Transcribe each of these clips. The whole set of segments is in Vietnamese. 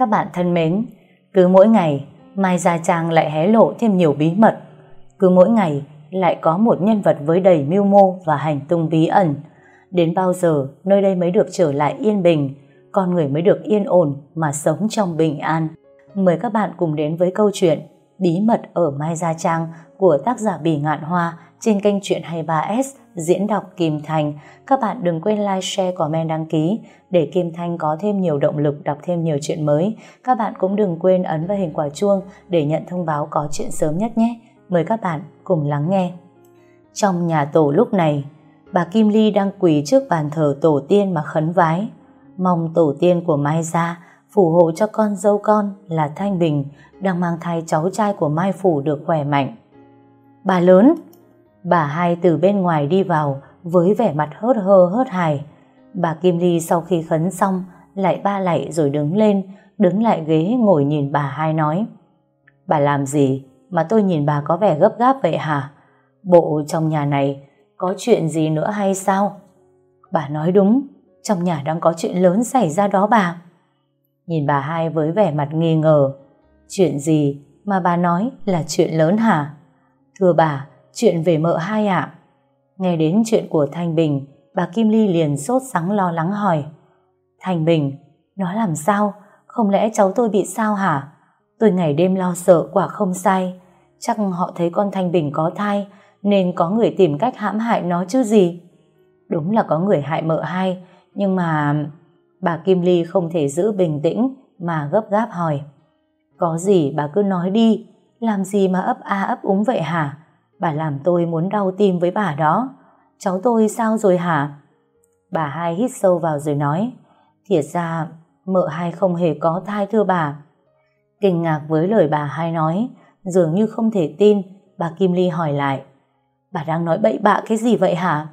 Các bạn thân mến, cứ mỗi ngày Mai Gia Trang lại hé lộ thêm nhiều bí mật. Cứ mỗi ngày lại có một nhân vật với đầy mưu mô và hành tung bí ẩn. Đến bao giờ nơi đây mới được trở lại yên bình, con người mới được yên ổn mà sống trong bình an. Mời các bạn cùng đến với câu chuyện Bí mật ở Mai Gia Trang của tác giả Bỉ Ngạn Hoa trên kênh Chuyện 23S diễn đọc Kim Thành. Các bạn đừng quên like, share, comment, đăng ký để Kim Thanh có thêm nhiều động lực đọc thêm nhiều chuyện mới. Các bạn cũng đừng quên ấn vào hình quả chuông để nhận thông báo có chuyện sớm nhất nhé. Mời các bạn cùng lắng nghe. Trong nhà tổ lúc này, bà Kim Ly đang quỳ trước bàn thờ tổ tiên mà khấn vái. Mong tổ tiên của Mai Gia phù hộ cho con dâu con là Thanh Bình đang mang thai cháu trai của Mai Phủ được khỏe mạnh. Bà lớn, bà hai từ bên ngoài đi vào với vẻ mặt hớt hơ hớt hài. Bà Kim Ly sau khi khấn xong lại ba lạy rồi đứng lên, đứng lại ghế ngồi nhìn bà hai nói. Bà làm gì mà tôi nhìn bà có vẻ gấp gáp vậy hả? Bộ trong nhà này có chuyện gì nữa hay sao? Bà nói đúng, trong nhà đang có chuyện lớn xảy ra đó bà. Nhìn bà hai với vẻ mặt nghi ngờ. Chuyện gì mà bà nói là chuyện lớn hả? Thưa bà, chuyện về mợ hai ạ. Nghe đến chuyện của Thanh Bình, bà Kim Ly liền sốt sắng lo lắng hỏi. Thanh Bình, nó làm sao? Không lẽ cháu tôi bị sao hả? Tôi ngày đêm lo sợ quả không sai. Chắc họ thấy con Thanh Bình có thai, nên có người tìm cách hãm hại nó chứ gì. Đúng là có người hại mợ hai, nhưng mà... Bà Kim Ly không thể giữ bình tĩnh mà gấp gáp hỏi. Có gì bà cứ nói đi, làm gì mà ấp a ấp úng vậy hả? Bà làm tôi muốn đau tim với bà đó. Cháu tôi sao rồi hả? Bà hai hít sâu vào rồi nói. Thiệt ra, mợ hai không hề có thai thưa bà. Kinh ngạc với lời bà hai nói, dường như không thể tin, bà Kim Ly hỏi lại. Bà đang nói bậy bạ cái gì vậy hả?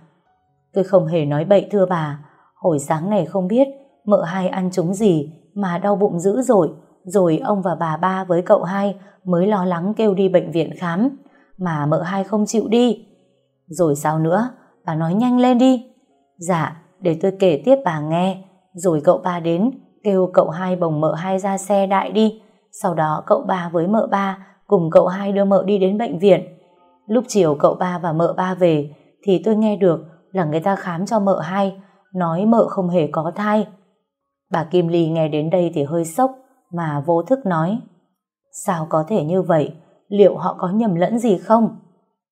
Tôi không hề nói bậy thưa bà. Hồi sáng này không biết mợ hai ăn trúng gì mà đau bụng dữ rồi. Rồi ông và bà ba với cậu hai mới lo lắng kêu đi bệnh viện khám. Mà mợ hai không chịu đi. Rồi sao nữa? Bà nói nhanh lên đi. Dạ, để tôi kể tiếp bà nghe. Rồi cậu ba đến, kêu cậu hai bồng mợ hai ra xe đại đi. Sau đó cậu ba với mợ ba cùng cậu hai đưa mợ đi đến bệnh viện. Lúc chiều cậu ba và mợ ba về thì tôi nghe được là người ta khám cho mợ hai nói mợ không hề có thai. Bà Kim Ly nghe đến đây thì hơi sốc mà vô thức nói Sao có thể như vậy? Liệu họ có nhầm lẫn gì không?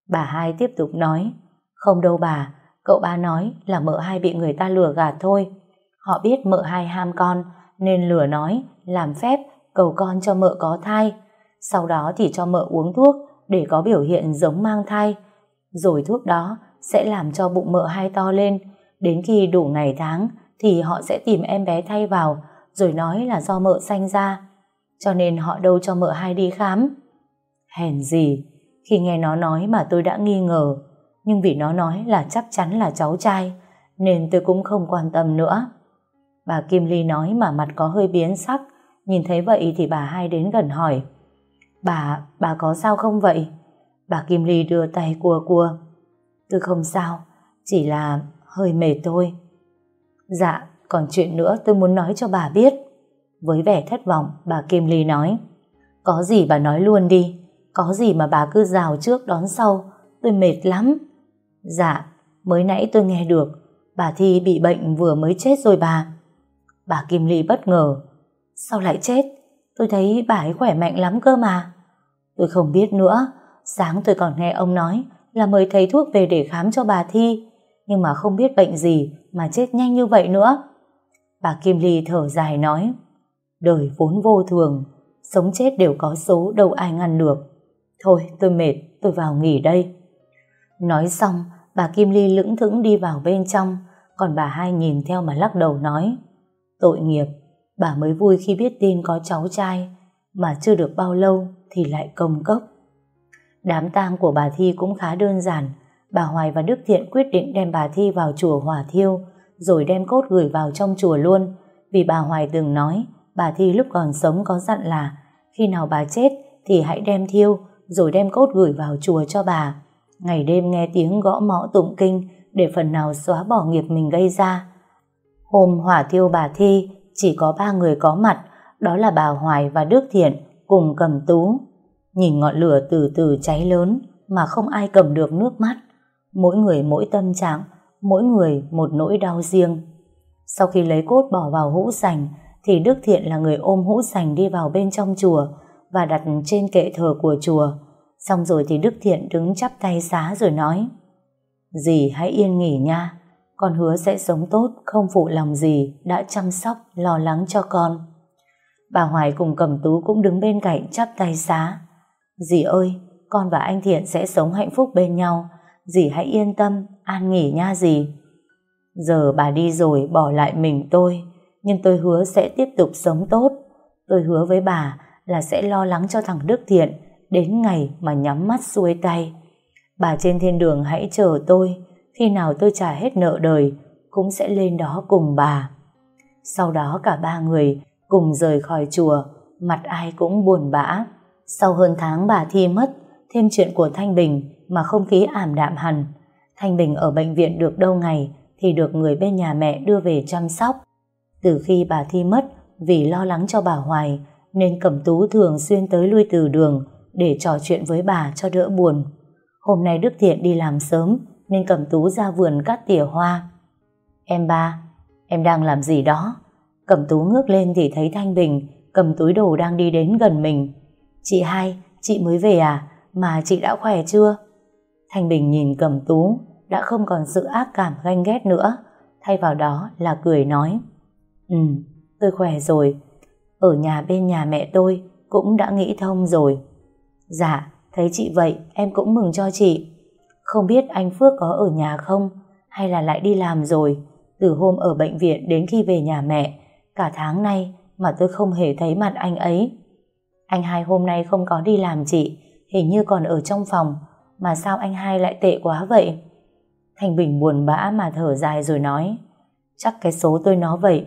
Bà hai tiếp tục nói Không đâu bà, cậu ba nói là mợ hai bị người ta lừa gạt thôi. Họ biết mợ hai ham con nên lừa nói, làm phép cầu con cho mợ có thai. Sau đó thì cho mợ uống thuốc để có biểu hiện giống mang thai. Rồi thuốc đó sẽ làm cho bụng mợ hai to lên. Đến khi đủ ngày tháng thì họ sẽ tìm em bé thay vào rồi nói là do mợ sanh ra. Cho nên họ đâu cho mợ hai đi khám. Hèn gì, khi nghe nó nói mà tôi đã nghi ngờ, nhưng vì nó nói là chắc chắn là cháu trai, nên tôi cũng không quan tâm nữa. Bà Kim Ly nói mà mặt có hơi biến sắc, nhìn thấy vậy thì bà hai đến gần hỏi. Bà, bà có sao không vậy? Bà Kim Ly đưa tay cua cua. Tôi không sao, chỉ là hơi mệt thôi. Dạ, còn chuyện nữa tôi muốn nói cho bà biết. Với vẻ thất vọng, bà Kim Ly nói. Có gì bà nói luôn đi. Có gì mà bà cứ rào trước đón sau. Tôi mệt lắm. Dạ, mới nãy tôi nghe được. Bà Thi bị bệnh vừa mới chết rồi bà. Bà Kim Ly bất ngờ. Sao lại chết? Tôi thấy bà ấy khỏe mạnh lắm cơ mà. Tôi không biết nữa. Sáng tôi còn nghe ông nói là mời thầy thuốc về để khám cho bà Thi. Nhưng mà không biết bệnh gì mà chết nhanh như vậy nữa. Bà Kim Ly thở dài nói Đời vốn vô thường Sống chết đều có số đâu ai ngăn được Thôi tôi mệt Tôi vào nghỉ đây Nói xong bà Kim Ly lững thững đi vào bên trong Còn bà hai nhìn theo mà lắc đầu nói Tội nghiệp Bà mới vui khi biết tin có cháu trai Mà chưa được bao lâu Thì lại công cốc Đám tang của bà Thi cũng khá đơn giản Bà Hoài và Đức Thiện quyết định đem bà Thi vào chùa hỏa thiêu rồi đem cốt gửi vào trong chùa luôn. Vì bà Hoài từng nói, bà Thi lúc còn sống có dặn là khi nào bà chết thì hãy đem thiêu rồi đem cốt gửi vào chùa cho bà. Ngày đêm nghe tiếng gõ mõ tụng kinh để phần nào xóa bỏ nghiệp mình gây ra. Hôm hỏa thiêu bà Thi chỉ có ba người có mặt, Đó là bà Hoài và Đức Thiện cùng cầm tú. Nhìn ngọn lửa từ từ cháy lớn mà không ai cầm được nước mắt. Mỗi người mỗi tâm trạng, mỗi người một nỗi đau riêng. Sau khi lấy cốt bỏ vào hũ sành, thì Đức Thiện là người ôm hũ sành đi vào bên trong chùa và đặt trên kệ thờ của chùa. Xong rồi thì Đức Thiện đứng chắp tay xá rồi nói Dì hãy yên nghỉ nha, con hứa sẽ sống tốt, không phụ lòng gì đã chăm sóc, lo lắng cho con. Bà Hoài cùng cầm tú cũng đứng bên cạnh chắp tay xá. Dì ơi, con và anh Thiện sẽ sống hạnh phúc bên nhau. Dì hãy yên tâm, an nghỉ nha dì. Giờ bà đi rồi bỏ lại mình tôi, nhưng tôi hứa sẽ tiếp tục sống tốt. Tôi hứa với bà là sẽ lo lắng cho thằng Đức Thiện đến ngày mà nhắm mắt xuôi tay. Bà trên thiên đường hãy chờ tôi, khi nào tôi trả hết nợ đời, cũng sẽ lên đó cùng bà. Sau đó cả ba người cùng rời khỏi chùa, mặt ai cũng buồn bã. Sau hơn tháng bà Thi mất, thêm chuyện của Thanh Bình mà không khí ảm đạm hẳn. Thanh Bình ở bệnh viện được đâu ngày thì được người bên nhà mẹ đưa về chăm sóc. Từ khi bà Thi mất, vì lo lắng cho bà Hoài, nên Cẩm Tú thường xuyên tới lui từ đường để trò chuyện với bà cho đỡ buồn. Hôm nay Đức Thiện đi làm sớm nên Cẩm Tú ra vườn cắt tỉa hoa. Em ba, em đang làm gì đó? Cẩm Tú ngước lên thì thấy Thanh Bình cầm túi đồ đang đi đến gần mình. Chị hai, chị mới về à? Mà chị đã khỏe chưa? Thanh Bình nhìn Cẩm Tú đã không còn sự ác cảm ganh ghét nữa. Thay vào đó là cười nói Ừ, tôi khỏe rồi. Ở nhà bên nhà mẹ tôi cũng đã nghĩ thông rồi. Dạ, thấy chị vậy em cũng mừng cho chị. Không biết anh Phước có ở nhà không? Hay là lại đi làm rồi? Từ hôm ở bệnh viện đến khi về nhà mẹ, cả tháng nay mà tôi không hề thấy mặt anh ấy. Anh hai hôm nay không có đi làm chị, hình như còn ở trong phòng, mà sao anh hai lại tệ quá vậy? Thành Bình buồn bã mà thở dài rồi nói, chắc cái số tôi nó vậy.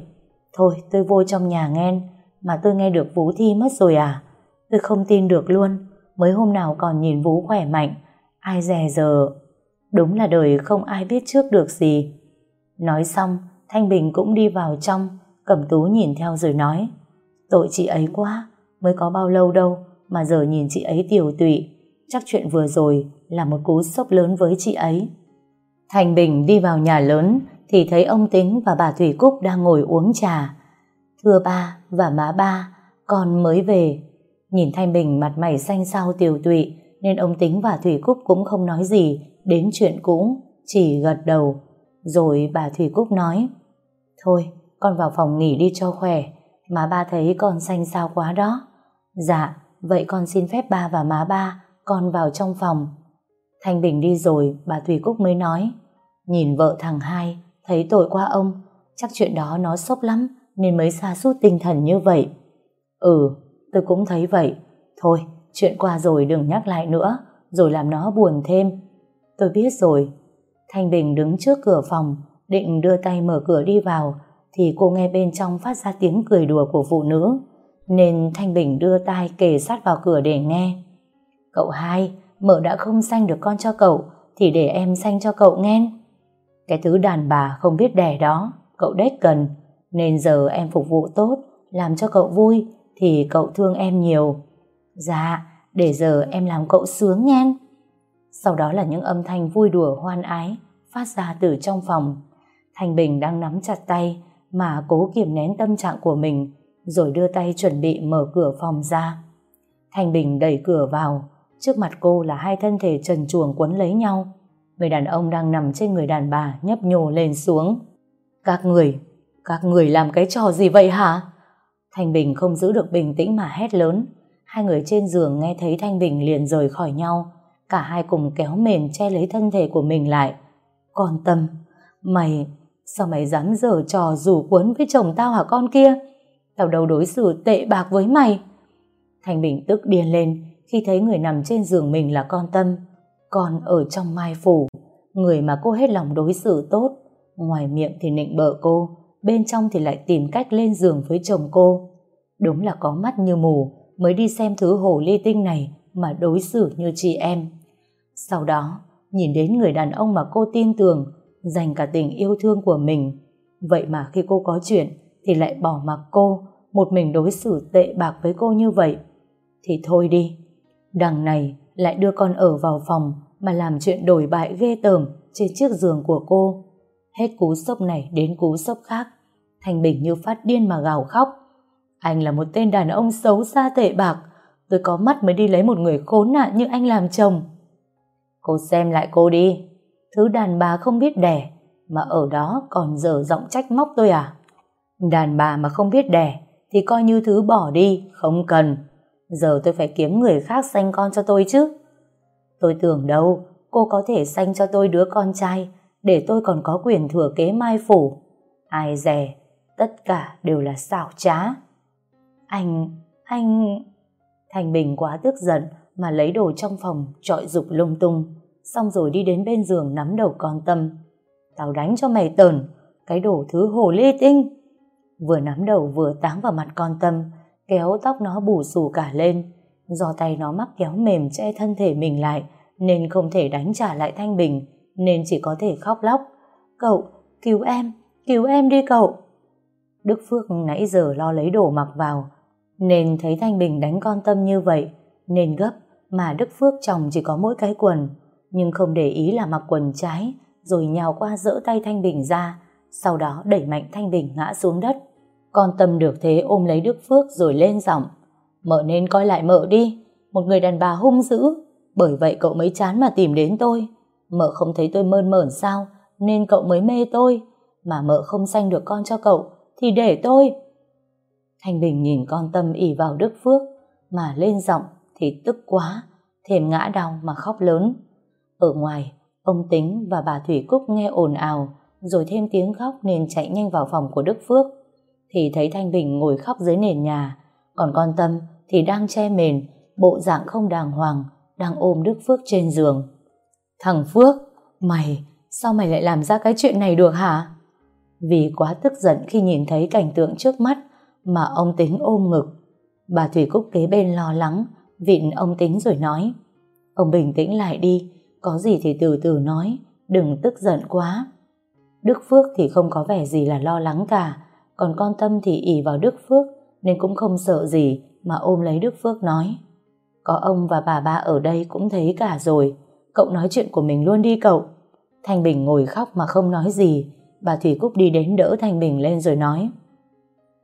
Thôi tôi vô trong nhà nghe, mà tôi nghe được Vũ Thi mất rồi à? Tôi không tin được luôn, mới hôm nào còn nhìn Vũ khỏe mạnh, ai dè giờ. Đúng là đời không ai biết trước được gì. Nói xong, Thanh Bình cũng đi vào trong, Cẩm Tú nhìn theo rồi nói, tội chị ấy quá, mới có bao lâu đâu mà giờ nhìn chị ấy tiểu tụy, chắc chuyện vừa rồi là một cú sốc lớn với chị ấy. Thành Bình đi vào nhà lớn thì thấy ông Tính và bà Thủy Cúc đang ngồi uống trà. Thưa ba và má ba, con mới về. Nhìn Thanh Bình mặt mày xanh xao tiều tụy nên ông Tính và Thủy Cúc cũng không nói gì đến chuyện cũ, chỉ gật đầu. Rồi bà Thủy Cúc nói Thôi, con vào phòng nghỉ đi cho khỏe, má ba thấy con xanh xao quá đó. Dạ, vậy con xin phép ba và má ba, con vào trong phòng. Thanh Bình đi rồi, bà Thủy Cúc mới nói Nhìn vợ thằng hai, thấy tội qua ông, chắc chuyện đó nó sốc lắm, nên mới xa sút tinh thần như vậy. Ừ, tôi cũng thấy vậy. Thôi, chuyện qua rồi đừng nhắc lại nữa, rồi làm nó buồn thêm. Tôi biết rồi. Thanh Bình đứng trước cửa phòng, định đưa tay mở cửa đi vào, thì cô nghe bên trong phát ra tiếng cười đùa của phụ nữ, nên Thanh Bình đưa tay kề sát vào cửa để nghe. Cậu hai, mợ đã không sanh được con cho cậu, thì để em sanh cho cậu nghe. Cái thứ đàn bà không biết đẻ đó, cậu đếch cần, nên giờ em phục vụ tốt, làm cho cậu vui, thì cậu thương em nhiều. Dạ, để giờ em làm cậu sướng nhen. Sau đó là những âm thanh vui đùa hoan ái phát ra từ trong phòng. Thanh Bình đang nắm chặt tay mà cố kiềm nén tâm trạng của mình rồi đưa tay chuẩn bị mở cửa phòng ra. Thanh Bình đẩy cửa vào trước mặt cô là hai thân thể trần truồng quấn lấy nhau người đàn ông đang nằm trên người đàn bà nhấp nhô lên xuống. Các người, các người làm cái trò gì vậy hả? Thanh Bình không giữ được bình tĩnh mà hét lớn. Hai người trên giường nghe thấy Thanh Bình liền rời khỏi nhau. Cả hai cùng kéo mền che lấy thân thể của mình lại. Con Tâm, mày, sao mày dám dở trò rủ cuốn với chồng tao hả con kia? Tao đâu đối xử tệ bạc với mày. Thanh Bình tức điên lên khi thấy người nằm trên giường mình là con Tâm. Con ở trong mai phủ, người mà cô hết lòng đối xử tốt, ngoài miệng thì nịnh bợ cô, bên trong thì lại tìm cách lên giường với chồng cô. Đúng là có mắt như mù, mới đi xem thứ hồ ly tinh này mà đối xử như chị em. Sau đó, nhìn đến người đàn ông mà cô tin tưởng, dành cả tình yêu thương của mình. Vậy mà khi cô có chuyện, thì lại bỏ mặc cô, một mình đối xử tệ bạc với cô như vậy. Thì thôi đi, đằng này lại đưa con ở vào phòng mà làm chuyện đổi bại ghê tởm trên chiếc giường của cô. Hết cú sốc này đến cú sốc khác, thành Bình như phát điên mà gào khóc. Anh là một tên đàn ông xấu xa tệ bạc, tôi có mắt mới đi lấy một người khốn nạn như anh làm chồng. Cô xem lại cô đi, thứ đàn bà không biết đẻ, mà ở đó còn dở giọng trách móc tôi à? Đàn bà mà không biết đẻ, thì coi như thứ bỏ đi, không cần. Giờ tôi phải kiếm người khác sanh con cho tôi chứ. Tôi tưởng đâu, cô có thể sanh cho tôi đứa con trai, để tôi còn có quyền thừa kế mai phủ. Ai dè, tất cả đều là xảo trá. Anh, anh... Thành Bình quá tức giận mà lấy đồ trong phòng trọi dục lung tung, xong rồi đi đến bên giường nắm đầu con Tâm. Tao đánh cho mày tờn, cái đồ thứ hồ lê tinh. Vừa nắm đầu vừa táng vào mặt con Tâm, kéo tóc nó bù xù cả lên. Do tay nó mắc kéo mềm che thân thể mình lại, nên không thể đánh trả lại Thanh Bình, nên chỉ có thể khóc lóc. Cậu, cứu em, cứu em đi cậu. Đức Phước nãy giờ lo lấy đồ mặc vào, nên thấy Thanh Bình đánh con Tâm như vậy, nên gấp, mà Đức Phước chồng chỉ có mỗi cái quần, nhưng không để ý là mặc quần trái, rồi nhào qua dỡ tay Thanh Bình ra, sau đó đẩy mạnh Thanh Bình ngã xuống đất. Con Tâm được thế ôm lấy Đức Phước rồi lên giọng. Mợ nên coi lại mợ đi, một người đàn bà hung dữ, bởi vậy cậu mới chán mà tìm đến tôi. Mợ không thấy tôi mơn mởn sao, nên cậu mới mê tôi, mà mợ không sanh được con cho cậu, thì để tôi. Thanh Bình nhìn con Tâm ỉ vào Đức Phước, mà lên giọng thì tức quá, thềm ngã đau mà khóc lớn. Ở ngoài, ông Tính và bà Thủy Cúc nghe ồn ào, rồi thêm tiếng khóc nên chạy nhanh vào phòng của Đức Phước. Thì thấy Thanh Bình ngồi khóc dưới nền nhà, còn con Tâm thì đang che mền, bộ dạng không đàng hoàng, đang ôm Đức Phước trên giường. Thằng Phước, mày, sao mày lại làm ra cái chuyện này được hả? Vì quá tức giận khi nhìn thấy cảnh tượng trước mắt mà ông Tính ôm ngực. Bà Thủy Cúc kế bên lo lắng, vịn ông Tính rồi nói Ông bình tĩnh lại đi, có gì thì từ từ nói, đừng tức giận quá. Đức Phước thì không có vẻ gì là lo lắng cả, còn con Tâm thì ỉ vào Đức Phước nên cũng không sợ gì mà ôm lấy Đức Phước nói. Có ông và bà ba ở đây cũng thấy cả rồi, cậu nói chuyện của mình luôn đi cậu. Thanh Bình ngồi khóc mà không nói gì, bà Thủy Cúc đi đến đỡ Thanh Bình lên rồi nói.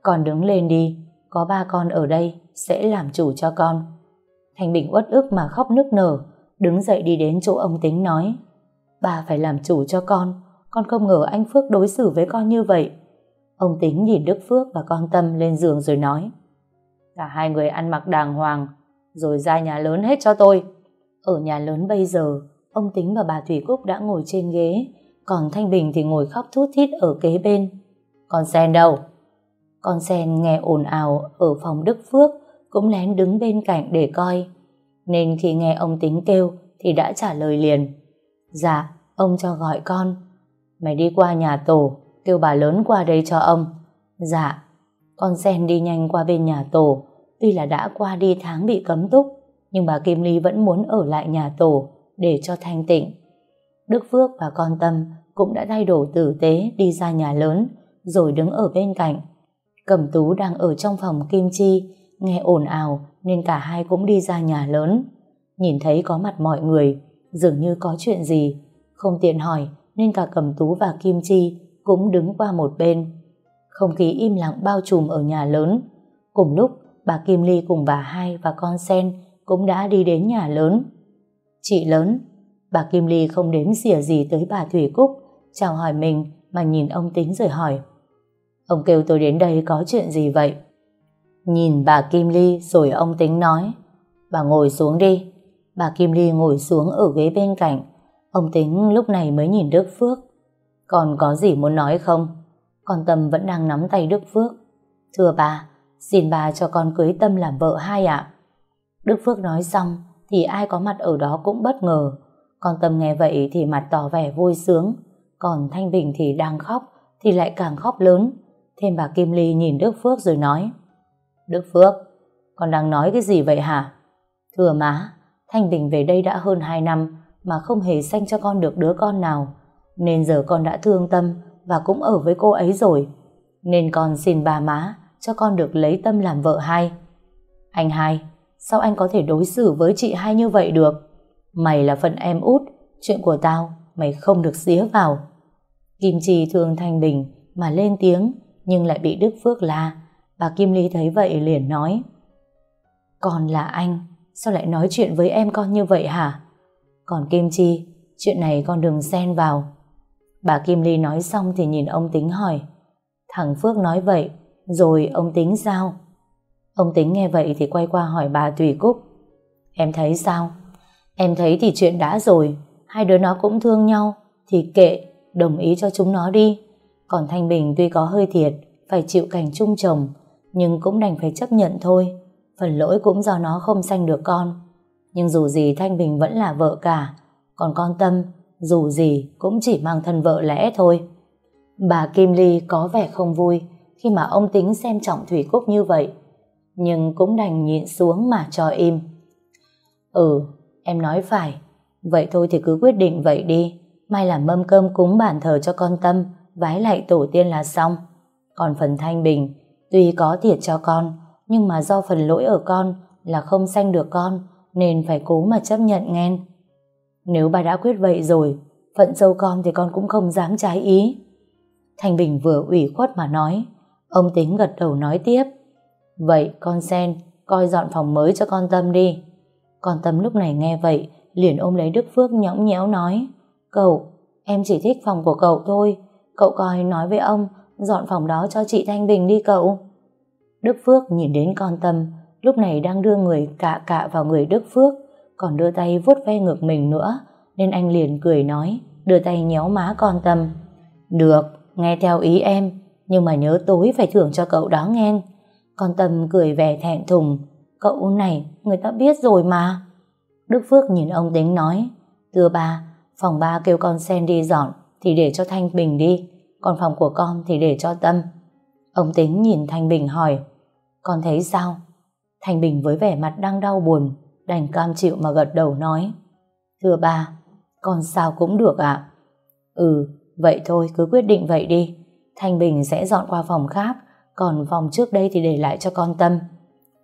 Con đứng lên đi, có ba con ở đây, sẽ làm chủ cho con. Thanh Bình uất ức mà khóc nức nở, đứng dậy đi đến chỗ ông Tính nói. Bà phải làm chủ cho con, con không ngờ anh Phước đối xử với con như vậy. Ông Tính nhìn Đức Phước và con Tâm lên giường rồi nói. Cả hai người ăn mặc đàng hoàng, rồi ra nhà lớn hết cho tôi. Ở nhà lớn bây giờ, ông Tính và bà Thủy Cúc đã ngồi trên ghế, còn Thanh Bình thì ngồi khóc thút thít ở kế bên. Con Sen đâu? Con Sen nghe ồn ào ở phòng Đức Phước, cũng lén đứng bên cạnh để coi. Nên khi nghe ông Tính kêu thì đã trả lời liền. Dạ, ông cho gọi con. Mày đi qua nhà tổ, kêu bà lớn qua đây cho ông. Dạ, con Sen đi nhanh qua bên nhà tổ, tuy là đã qua đi tháng bị cấm túc, nhưng bà Kim Ly vẫn muốn ở lại nhà tổ để cho thanh tịnh. Đức Phước và con Tâm cũng đã thay đổi tử tế đi ra nhà lớn, rồi đứng ở bên cạnh. Cẩm Tú đang ở trong phòng Kim Chi, nghe ồn ào nên cả hai cũng đi ra nhà lớn. Nhìn thấy có mặt mọi người, dường như có chuyện gì, không tiện hỏi nên cả Cẩm Tú và Kim Chi cũng đứng qua một bên. Không khí im lặng bao trùm ở nhà lớn. Cùng lúc, bà Kim Ly cùng bà hai và con Sen cũng đã đi đến nhà lớn. Chị lớn, bà Kim Ly không đếm xỉa gì tới bà Thủy Cúc, chào hỏi mình mà nhìn ông Tính rồi hỏi. Ông kêu tôi đến đây có chuyện gì vậy? Nhìn bà Kim Ly rồi ông Tính nói Bà ngồi xuống đi Bà Kim Ly ngồi xuống ở ghế bên cạnh Ông Tính lúc này mới nhìn Đức Phước Còn có gì muốn nói không? Con Tâm vẫn đang nắm tay Đức Phước Thưa bà Xin bà cho con cưới Tâm làm vợ hai ạ Đức Phước nói xong Thì ai có mặt ở đó cũng bất ngờ còn Tâm nghe vậy thì mặt tỏ vẻ vui sướng Còn Thanh Bình thì đang khóc Thì lại càng khóc lớn Thêm bà Kim Ly nhìn Đức Phước rồi nói Đức Phước, con đang nói cái gì vậy hả? Thưa má, Thanh Bình về đây đã hơn 2 năm mà không hề sanh cho con được đứa con nào. Nên giờ con đã thương tâm và cũng ở với cô ấy rồi. Nên con xin bà má cho con được lấy tâm làm vợ hai. Anh hai, sao anh có thể đối xử với chị hai như vậy được? Mày là phần em út, chuyện của tao mày không được xía vào. Kim Chi thương Thanh Bình mà lên tiếng nhưng lại bị Đức Phước la. Bà Kim Ly thấy vậy liền nói còn là anh, sao lại nói chuyện với em con như vậy hả? Còn Kim Chi, chuyện này con đừng xen vào. Bà Kim Ly nói xong thì nhìn ông Tính hỏi Thằng Phước nói vậy, rồi ông Tính sao? Ông Tính nghe vậy thì quay qua hỏi bà thủy Cúc. Em thấy sao? Em thấy thì chuyện đã rồi. Hai đứa nó cũng thương nhau. Thì kệ, đồng ý cho chúng nó đi. Còn Thanh Bình tuy có hơi thiệt Phải chịu cảnh chung chồng Nhưng cũng đành phải chấp nhận thôi. Phần lỗi cũng do nó không sanh được con. Nhưng dù gì Thanh Bình vẫn là vợ cả. Còn con Tâm Dù gì cũng chỉ mang thân vợ lẽ thôi. Bà Kim Ly có vẻ không vui Khi mà ông tính xem trọng Thủy Cúc như vậy. Nhưng cũng đành nhịn xuống mà cho im. Ừ Em nói phải. Vậy thôi thì cứ quyết định vậy đi. Mai làm mâm cơm cúng bàn thờ cho con Tâm, Vái lại tổ tiên là xong. Còn phần Thanh Bình, Tuy có thiệt cho con, Nhưng mà do phần lỗi ở con Là không sanh được con, Nên phải cố mà chấp nhận nghe Nếu bà đã quyết vậy rồi, Phận dâu con thì con cũng không dám trái ý. Thanh Bình vừa ủy khuất mà nói, Ông tính gật đầu nói tiếp. Vậy con Sen Coi dọn phòng mới cho con Tâm đi. Con Tâm lúc này nghe vậy liền ôm lấy Đức Phước nhõng nhẽo nói Cậu, em chỉ thích phòng của cậu thôi. Cậu coi nói với ông Dọn phòng đó cho chị Thanh Bình đi cậu? Đức Phước nhìn đến con Tâm Lúc này đang đưa người cạ cạ vào người Đức Phước Còn đưa tay vuốt ve ngực mình nữa Nên anh liền cười nói Đưa tay nhéo má con Tâm. Được, nghe theo ý em Nhưng mà nhớ tối phải thưởng cho cậu đó nghe. Con Tâm cười vẻ thẹn thùng. Cậu này, người ta biết rồi mà. Đức Phước nhìn ông Tính nói Thưa ba, phòng ba kêu con sen đi dọn thì để cho Thanh Bình đi còn phòng của con thì để cho Tâm. Ông Tính nhìn Thanh Bình hỏi Con thấy sao? Thanh Bình với vẻ mặt đang đau buồn đành cam chịu mà gật đầu nói Thưa ba, con sao cũng được ạ. Ừ, vậy thôi cứ quyết định vậy đi. Thanh Bình sẽ dọn qua phòng khác còn vòng trước đây thì để lại cho con Tâm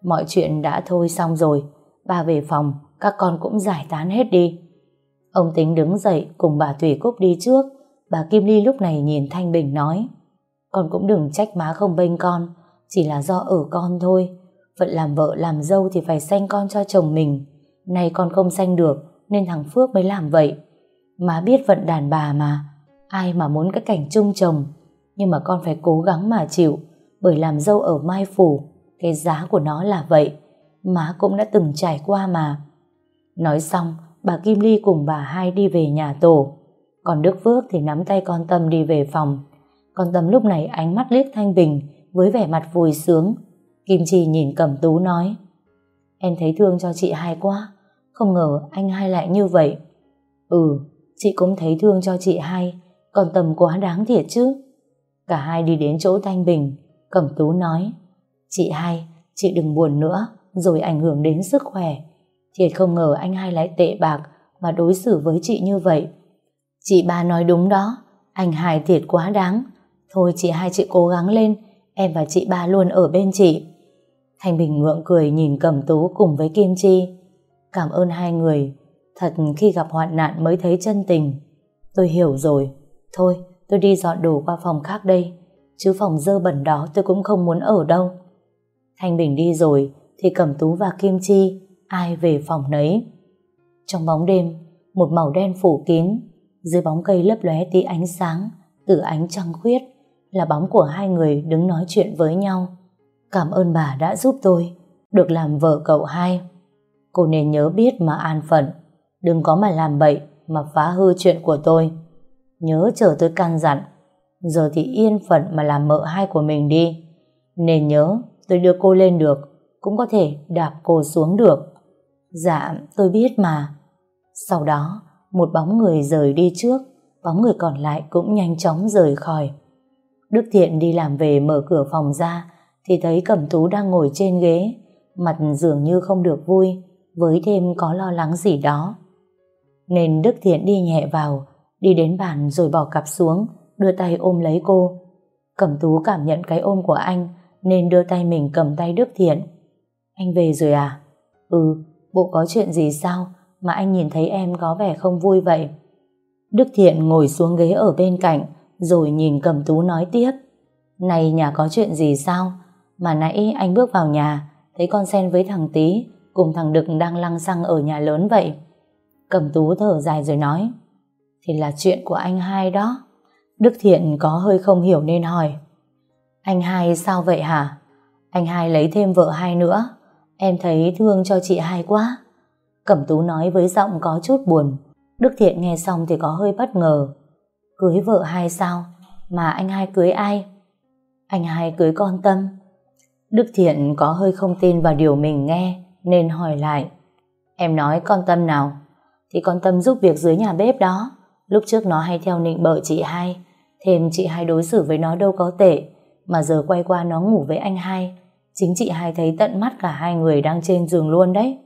Mọi chuyện đã thôi xong rồi bà về phòng các con cũng giải tán hết đi. Ông Tính đứng dậy cùng bà Thủy Cúc đi trước, bà Kim Ly lúc này nhìn Thanh Bình nói, con cũng đừng trách má không bênh con, chỉ là do ở con thôi. Phận làm vợ làm dâu thì phải sanh con cho chồng mình, nay con không sanh được nên thằng Phước mới làm vậy. Má biết vận đàn bà mà, ai mà muốn cái cảnh chung chồng, nhưng mà con phải cố gắng mà chịu, bởi làm dâu ở Mai Phủ, cái giá của nó là vậy. Má cũng đã từng trải qua mà. Nói xong, bà Kim Ly cùng bà hai đi về nhà tổ. Còn Đức Phước thì nắm tay con Tâm đi về phòng. Con Tâm lúc này ánh mắt liếc Thanh Bình với vẻ mặt vui sướng. Kim Chi nhìn Cẩm Tú nói Em thấy thương cho chị hai quá. Không ngờ anh hai lại như vậy. Ừ, chị cũng thấy thương cho chị hai. Còn Tâm quá đáng thiệt chứ. Cả hai đi đến chỗ Thanh Bình. Cẩm Tú nói Chị hai, chị đừng buồn nữa rồi ảnh hưởng đến sức khỏe. Thiệt không ngờ anh hai lại tệ bạc mà đối xử với chị như vậy. Chị ba nói đúng đó, anh hai thiệt quá đáng. Thôi chị hai chị cố gắng lên, em và chị ba luôn ở bên chị. Thanh Bình ngượng cười nhìn Cẩm Tú cùng với Kim Chi. Cảm ơn hai người, thật khi gặp hoạn nạn mới thấy chân tình. Tôi hiểu rồi, thôi tôi đi dọn đồ qua phòng khác đây, chứ phòng dơ bẩn đó tôi cũng không muốn ở đâu. Thanh Bình đi rồi thì Cẩm Tú và Kim Chi ai về phòng nấy. Trong bóng đêm, một màu đen phủ kín, dưới bóng cây lấp lóe tí ánh sáng, từ ánh trăng khuyết, là bóng của hai người đứng nói chuyện với nhau. Cảm ơn bà đã giúp tôi, được làm vợ cậu hai. Cô nên nhớ biết mà an phận, đừng có mà làm bậy mà phá hư chuyện của tôi. Nhớ chờ tôi căn dặn, giờ thì yên phận mà làm mợ hai của mình đi. Nên nhớ, tôi đưa cô lên được, cũng có thể đạp cô xuống được. Dạ, tôi biết mà. Sau đó, một bóng người rời đi trước, bóng người còn lại cũng nhanh chóng rời khỏi. Đức Thiện đi làm về mở cửa phòng ra, thì thấy Cẩm Tú đang ngồi trên ghế, mặt dường như không được vui, với thêm có lo lắng gì đó. Nên Đức Thiện đi nhẹ vào, đi đến bàn rồi bỏ cặp xuống, đưa tay ôm lấy cô. Cẩm Tú cảm nhận cái ôm của anh, nên đưa tay mình cầm tay Đức Thiện. Anh về rồi à? Ừ, bộ có chuyện gì sao mà anh nhìn thấy em có vẻ không vui vậy? Đức Thiện ngồi xuống ghế ở bên cạnh rồi nhìn cẩm tú nói tiếp. Này nhà có chuyện gì sao? Mà nãy anh bước vào nhà thấy con sen với thằng Tý cùng thằng Đực đang lăng xăng ở nhà lớn vậy. cẩm tú thở dài rồi nói Thì là chuyện của anh hai đó. Đức Thiện có hơi không hiểu nên hỏi. Anh hai sao vậy hả? Anh hai lấy thêm vợ hai nữa. Em thấy thương cho chị hai quá. Cẩm tú nói với giọng có chút buồn. Đức Thiện nghe xong thì có hơi bất ngờ. Cưới vợ hai sao? Mà anh hai cưới ai? Anh hai cưới con Tâm. Đức Thiện có hơi không tin vào điều mình nghe, Nên hỏi lại. Em nói con Tâm nào? Thì con Tâm giúp việc dưới nhà bếp đó. Lúc trước nó hay theo nịnh bợ chị hai. Thêm chị hai đối xử với nó đâu có tệ, Mà giờ quay qua nó ngủ với anh hai, Chính chị hai thấy tận mắt cả hai người đang trên giường luôn đấy.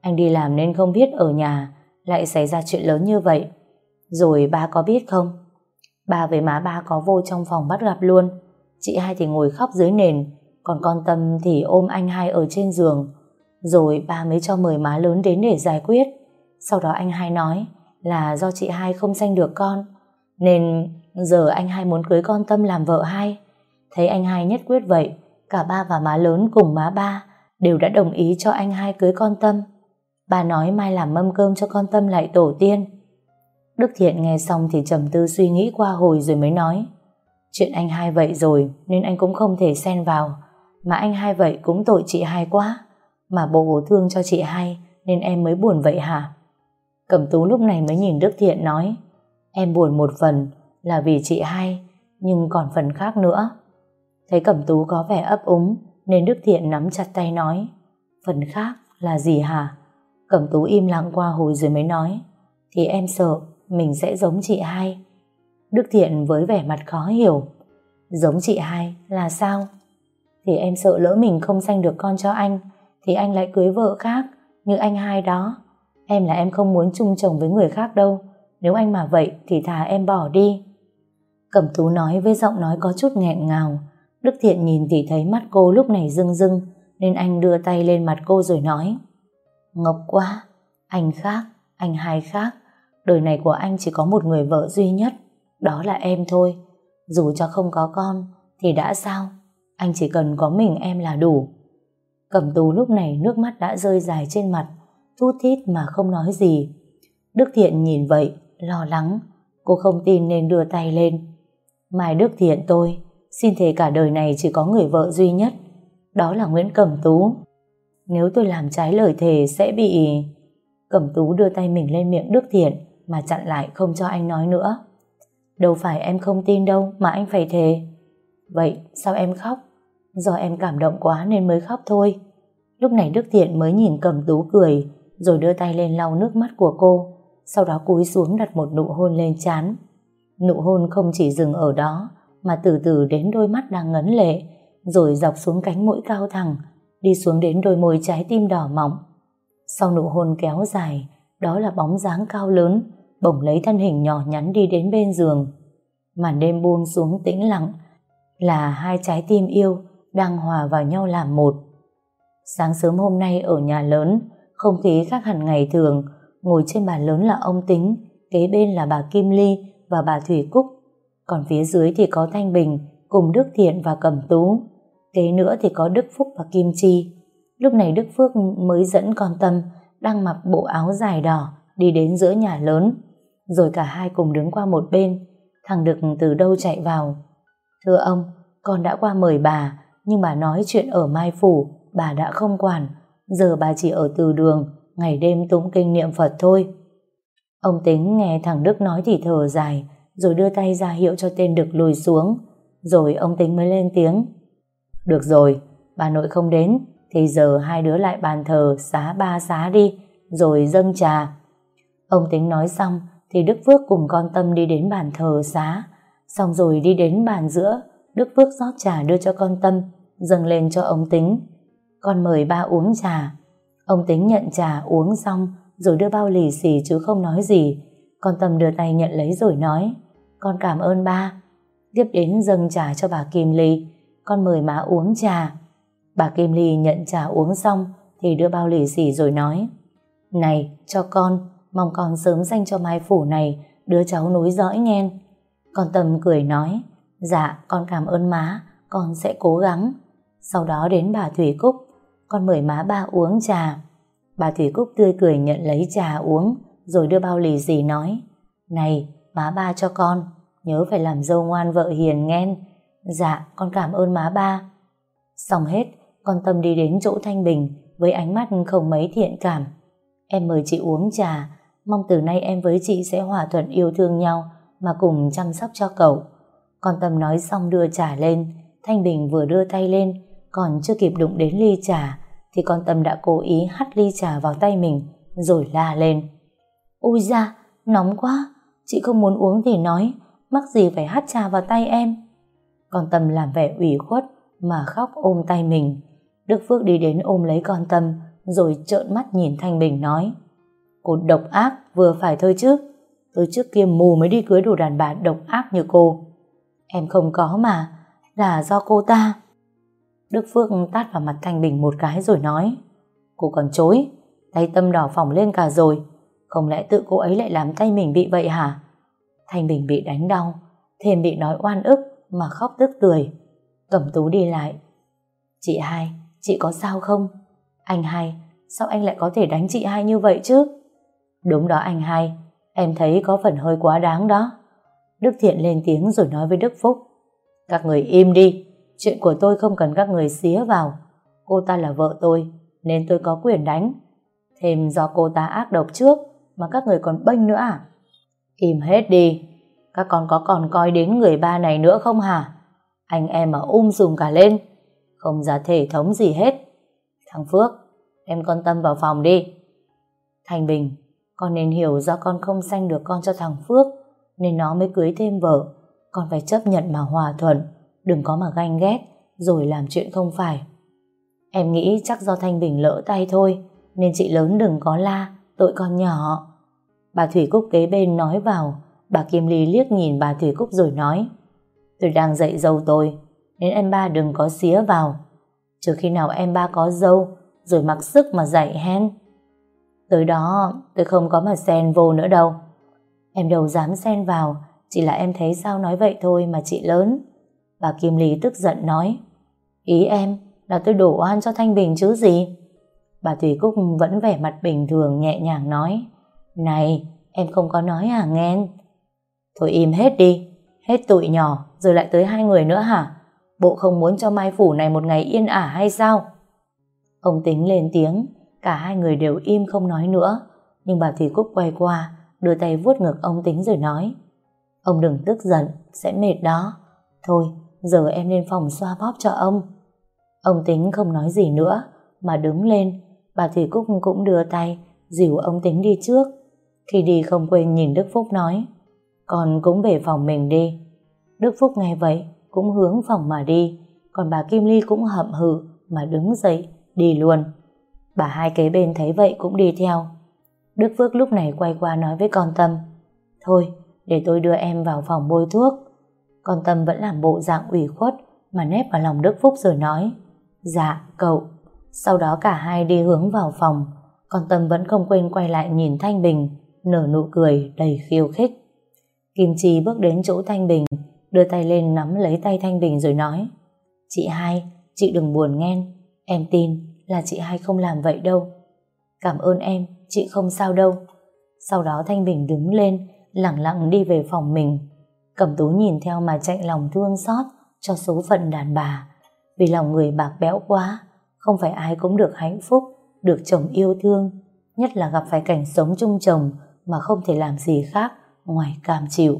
Anh đi làm nên không biết ở nhà Lại xảy ra chuyện lớn như vậy. Rồi ba có biết không? Ba với má ba có vô trong phòng bắt gặp luôn. Chị hai thì ngồi khóc dưới nền, Còn con Tâm thì ôm anh hai ở trên giường. Rồi ba mới cho mời má lớn đến để giải quyết. Sau đó anh hai nói Là do chị hai không sanh được con, Nên Giờ anh hai muốn cưới con Tâm làm vợ hai. Thấy anh hai nhất quyết vậy, cả ba và má lớn cùng má ba đều đã đồng ý cho anh hai cưới con Tâm. Bà nói mai làm mâm cơm cho con Tâm lại tổ tiên. Đức Thiện nghe xong thì trầm tư suy nghĩ qua hồi rồi mới nói Chuyện anh hai vậy rồi nên anh cũng không thể xen vào Mà anh hai vậy cũng tội chị hai quá Mà bộ thương cho chị hai Nên em mới buồn vậy hả Cẩm tú lúc này mới nhìn Đức Thiện nói Em buồn một phần là vì chị hai, nhưng còn phần khác nữa. Thấy Cẩm Tú có vẻ ấp úng, nên Đức Thiện nắm chặt tay nói, phần khác là gì hả? Cẩm Tú im lặng qua hồi rồi mới nói, thì em sợ mình sẽ giống chị hai. Đức Thiện với vẻ mặt khó hiểu, giống chị hai là sao? Thì em sợ lỡ mình không sanh được con cho anh, thì anh lại cưới vợ khác, như anh hai đó. Em là em không muốn chung chồng với người khác đâu, nếu anh mà vậy thì thà em bỏ đi. Cẩm tú nói với giọng nói có chút nghẹn ngào. Đức Thiện nhìn thì thấy mắt cô lúc này rưng rưng, nên anh đưa tay lên mặt cô rồi nói Ngọc quá, anh khác, anh hai khác. Đời này của anh chỉ có một người vợ duy nhất, đó là em thôi. Dù cho không có con, thì đã sao? Anh chỉ cần có mình em là đủ. Cẩm tú lúc này nước mắt đã rơi dài trên mặt, thút thít mà không nói gì. Đức Thiện nhìn vậy, lo lắng, cô không tin nên đưa tay lên. Mai Đức Thiện tôi, xin thề cả đời này chỉ có người vợ duy nhất, đó là Nguyễn Cẩm Tú. Nếu tôi làm trái lời thề sẽ bị Cẩm Tú đưa tay mình lên miệng Đức Thiện mà chặn lại không cho anh nói nữa. Đâu phải em không tin đâu mà anh phải thề. Vậy sao em khóc? Do em cảm động quá nên mới khóc thôi. Lúc này Đức Thiện mới nhìn Cẩm Tú cười, rồi đưa tay lên lau nước mắt của cô, sau đó cúi xuống đặt một nụ hôn lên trán. Nụ hôn không chỉ dừng ở đó, mà từ từ đến đôi mắt đang ngấn lệ, rồi dọc xuống cánh mũi cao thẳng, đi xuống đến đôi môi trái tim đỏ mọng. Sau nụ hôn kéo dài, đó là bóng dáng cao lớn bỗng lấy thân hình nhỏ nhắn đi đến bên giường. Màn đêm buông xuống tĩnh lặng, là hai trái tim yêu đang hòa vào nhau làm một. Sáng sớm hôm nay ở nhà lớn, không khí khác hẳn ngày thường, ngồi trên bàn lớn là ông Tính, kế bên là bà Kim Ly và bà Thủy Cúc. Còn phía dưới thì có Thanh Bình cùng Đức Thiện và Cẩm Tú. Kế nữa thì có Đức Phúc và Kim Chi. Lúc này Đức Phước mới dẫn con Tâm đang mặc bộ áo dài đỏ đi đến giữa nhà lớn. Rồi cả hai cùng đứng qua một bên. Thằng Đực từ đâu chạy vào. Thưa ông, con đã qua mời bà, nhưng bà nói chuyện ở Mai Phủ, bà đã không quản. Giờ bà chỉ ở từ đường, ngày đêm tụng kinh niệm Phật thôi. Ông tính nghe thằng Đức nói thì thở dài, rồi đưa tay ra hiệu cho tên Đức lùi xuống. Rồi ông tính mới lên tiếng. Được rồi, bà nội không đến, thì giờ hai đứa lại bàn thờ xá ba xá đi, rồi dâng trà. Ông tính nói xong, thì Đức Phước cùng con Tâm đi đến bàn thờ xá. Xong rồi đi đến bàn giữa, Đức Phước rót trà đưa cho con Tâm, dâng lên cho ông tính. Con mời ba uống trà. Ông tính nhận trà uống xong, rồi đưa bao lì xì chứ không nói gì. Con Tâm đưa tay nhận lấy rồi nói, con cảm ơn ba. Tiếp đến dâng trà cho bà Kim Ly, con mời má uống trà. Bà Kim Ly nhận trà uống xong thì đưa bao lì xì rồi nói Này, cho con, mong con sớm danh cho Mai Phủ này đứa cháu nối dõi nghe. Con Tâm cười nói Dạ, con cảm ơn má, con sẽ cố gắng. Sau đó đến bà Thủy Cúc, con mời má ba uống trà. Bà Thủy Cúc tươi cười nhận lấy trà uống, rồi đưa bao lì xì nói Này, má ba cho con, nhớ phải làm dâu ngoan vợ hiền nghe. Dạ, con cảm ơn má ba. Xong hết, con Tâm đi đến chỗ Thanh Bình với ánh mắt không mấy thiện cảm. Em mời chị uống trà, mong từ nay em với chị sẽ hòa thuận yêu thương nhau mà cùng chăm sóc cho cậu. Con Tâm nói xong đưa trà lên, Thanh Bình vừa đưa tay lên, còn chưa kịp đụng đến ly trà, thì con Tâm đã cố ý hắt ly trà vào tay mình, rồi la lên. Ôi da, nóng quá, chị không muốn uống thì nói, mắc gì phải hắt trà vào tay em. Con Tâm làm vẻ ủy khuất mà khóc ôm tay mình. Đức Phước đi đến ôm lấy con Tâm rồi trợn mắt nhìn Thanh Bình nói Cô độc ác vừa phải thôi chứ. Tôi trước kia mù mới đi cưới đồ đàn bà độc ác như cô. Em không có mà, là do cô ta. Đức Phước tát vào mặt Thanh Bình một cái rồi nói Cô còn chối, tay Tâm đỏ phỏng lên cả rồi. Không lẽ tự cô ấy lại làm tay mình bị vậy hả? Thanh Bình bị đánh đau, thêm bị nói oan ức mà khóc tức tưởi. Cẩm tú đi lại. Chị hai, chị có sao không? Anh hai, sao anh lại có thể đánh chị hai như vậy chứ? Đúng đó anh hai, em thấy có phần hơi quá đáng đó. Đức Thiện lên tiếng rồi nói với Đức Phúc. Các người im đi, chuyện của tôi không cần các người xía vào. Cô ta là vợ tôi, nên tôi có quyền đánh. Thêm do cô ta ác độc trước, mà các người còn bênh nữa à? Im hết đi, các con có còn coi đến người ba này nữa không hả? Anh em mà um dùng cả lên, không ra thể thống gì hết. Thằng Phước, em con Tâm vào phòng đi. Thành Bình, con nên hiểu do con không sanh được con cho thằng Phước, nên nó mới cưới thêm vợ. Con phải chấp nhận mà hòa thuận, đừng có mà ganh ghét, rồi làm chuyện không phải. Em nghĩ chắc do Thanh Bình lỡ tay thôi, nên chị lớn đừng có la, tội con nhỏ. Bà Thủy Cúc kế bên nói vào, bà Kim Ly liếc nhìn bà Thủy Cúc rồi nói, tôi đang dạy dâu tôi, nên em ba đừng có xía vào. Trừ khi nào em ba có dâu, rồi mặc sức mà dạy hen. Tới đó, tôi không có mà xen vô nữa đâu. Em đâu dám xen vào, chỉ là em thấy sao nói vậy thôi mà chị lớn. Bà Kim lý tức giận nói, ý em là tôi đổ oan cho Thanh Bình chứ gì? Bà Thủy Cúc vẫn vẻ mặt bình thường nhẹ nhàng nói, này, em không có nói à nghe. Thôi im hết đi, hết tụi nhỏ, rồi lại tới hai người nữa hả? Bộ không muốn cho Mai Phủ này một ngày yên ả hay sao? Ông tính lên tiếng, cả hai người đều im không nói nữa. Nhưng bà Thủy Cúc quay qua, đưa tay vuốt ngực ông tính rồi nói. Ông đừng tức giận, sẽ mệt đó. Thôi, giờ em lên phòng xoa bóp cho ông. Ông tính không nói gì nữa, mà đứng lên. Bà Thủy Cúc cũng đưa tay, dìu ông tính đi trước. Khi đi không quên nhìn Đức Phúc nói, con cũng về phòng mình đi. Đức Phúc nghe vậy, cũng hướng phòng mà đi, còn bà Kim Ly cũng hậm hự mà đứng dậy, đi luôn. Bà hai kế bên thấy vậy cũng đi theo. Đức Phước lúc này quay qua nói với con Tâm, Thôi, để tôi đưa em vào phòng bôi thuốc. Con Tâm vẫn làm bộ dạng ủy khuất mà nép vào lòng Đức Phúc rồi nói, Dạ, cậu. Sau đó cả hai đi hướng vào phòng, con Tâm vẫn không quên quay lại nhìn Thanh Bình, nở nụ cười đầy khiêu khích. Kim Chi bước đến chỗ Thanh Bình, đưa tay lên nắm lấy tay Thanh Bình rồi nói Chị hai, chị đừng buồn nghe Em tin là chị hai không làm vậy đâu. Cảm ơn em, chị không sao đâu. Sau đó Thanh Bình đứng lên lặng lặng đi về phòng mình. Cẩm tú nhìn theo mà chạy lòng thương xót cho số phận đàn bà vì lòng người bạc béo quá không phải ai cũng được hạnh phúc được chồng yêu thương nhất là gặp phải cảnh sống chung chồng mà không thể làm gì khác ngoài cam chịu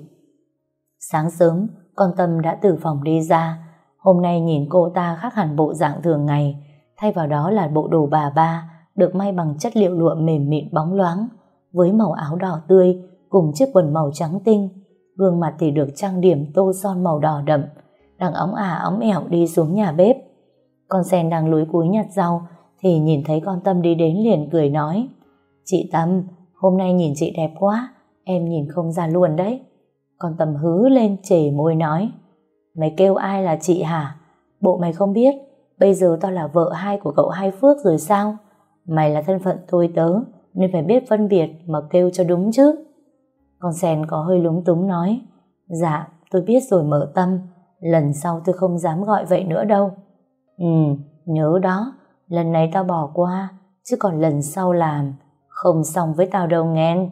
sáng sớm con Tâm đã từ phòng đi ra. Hôm nay nhìn cô ta khác hẳn bộ dạng thường ngày, thay vào đó là bộ đồ bà ba, được may bằng chất liệu lụa mềm mịn bóng loáng, với màu áo đỏ tươi cùng chiếc quần màu trắng tinh. Gương mặt thì được trang điểm tô son màu đỏ đậm, đang óng ả óng ẻo đi xuống nhà bếp. Con sen đang lúi cúi nhặt rau, thì nhìn thấy con Tâm đi đến liền cười nói, Chị Tâm, hôm nay nhìn chị đẹp quá, em nhìn không ra luôn đấy. Con Tâm hứ lên chề môi nói Mày kêu ai là chị hả? Bộ mày không biết, bây giờ tao là vợ hai của cậu hai Phước rồi sao? Mày là thân phận tôi tớ, nên phải biết phân biệt mà kêu cho đúng chứ. Con sen có hơi lúng túng nói, dạ, tôi biết rồi mở tâm, lần sau tôi không dám gọi vậy nữa đâu. Ừ, nhớ đó, lần này tao bỏ qua, chứ còn lần sau làm, không xong với tao đâu nghe.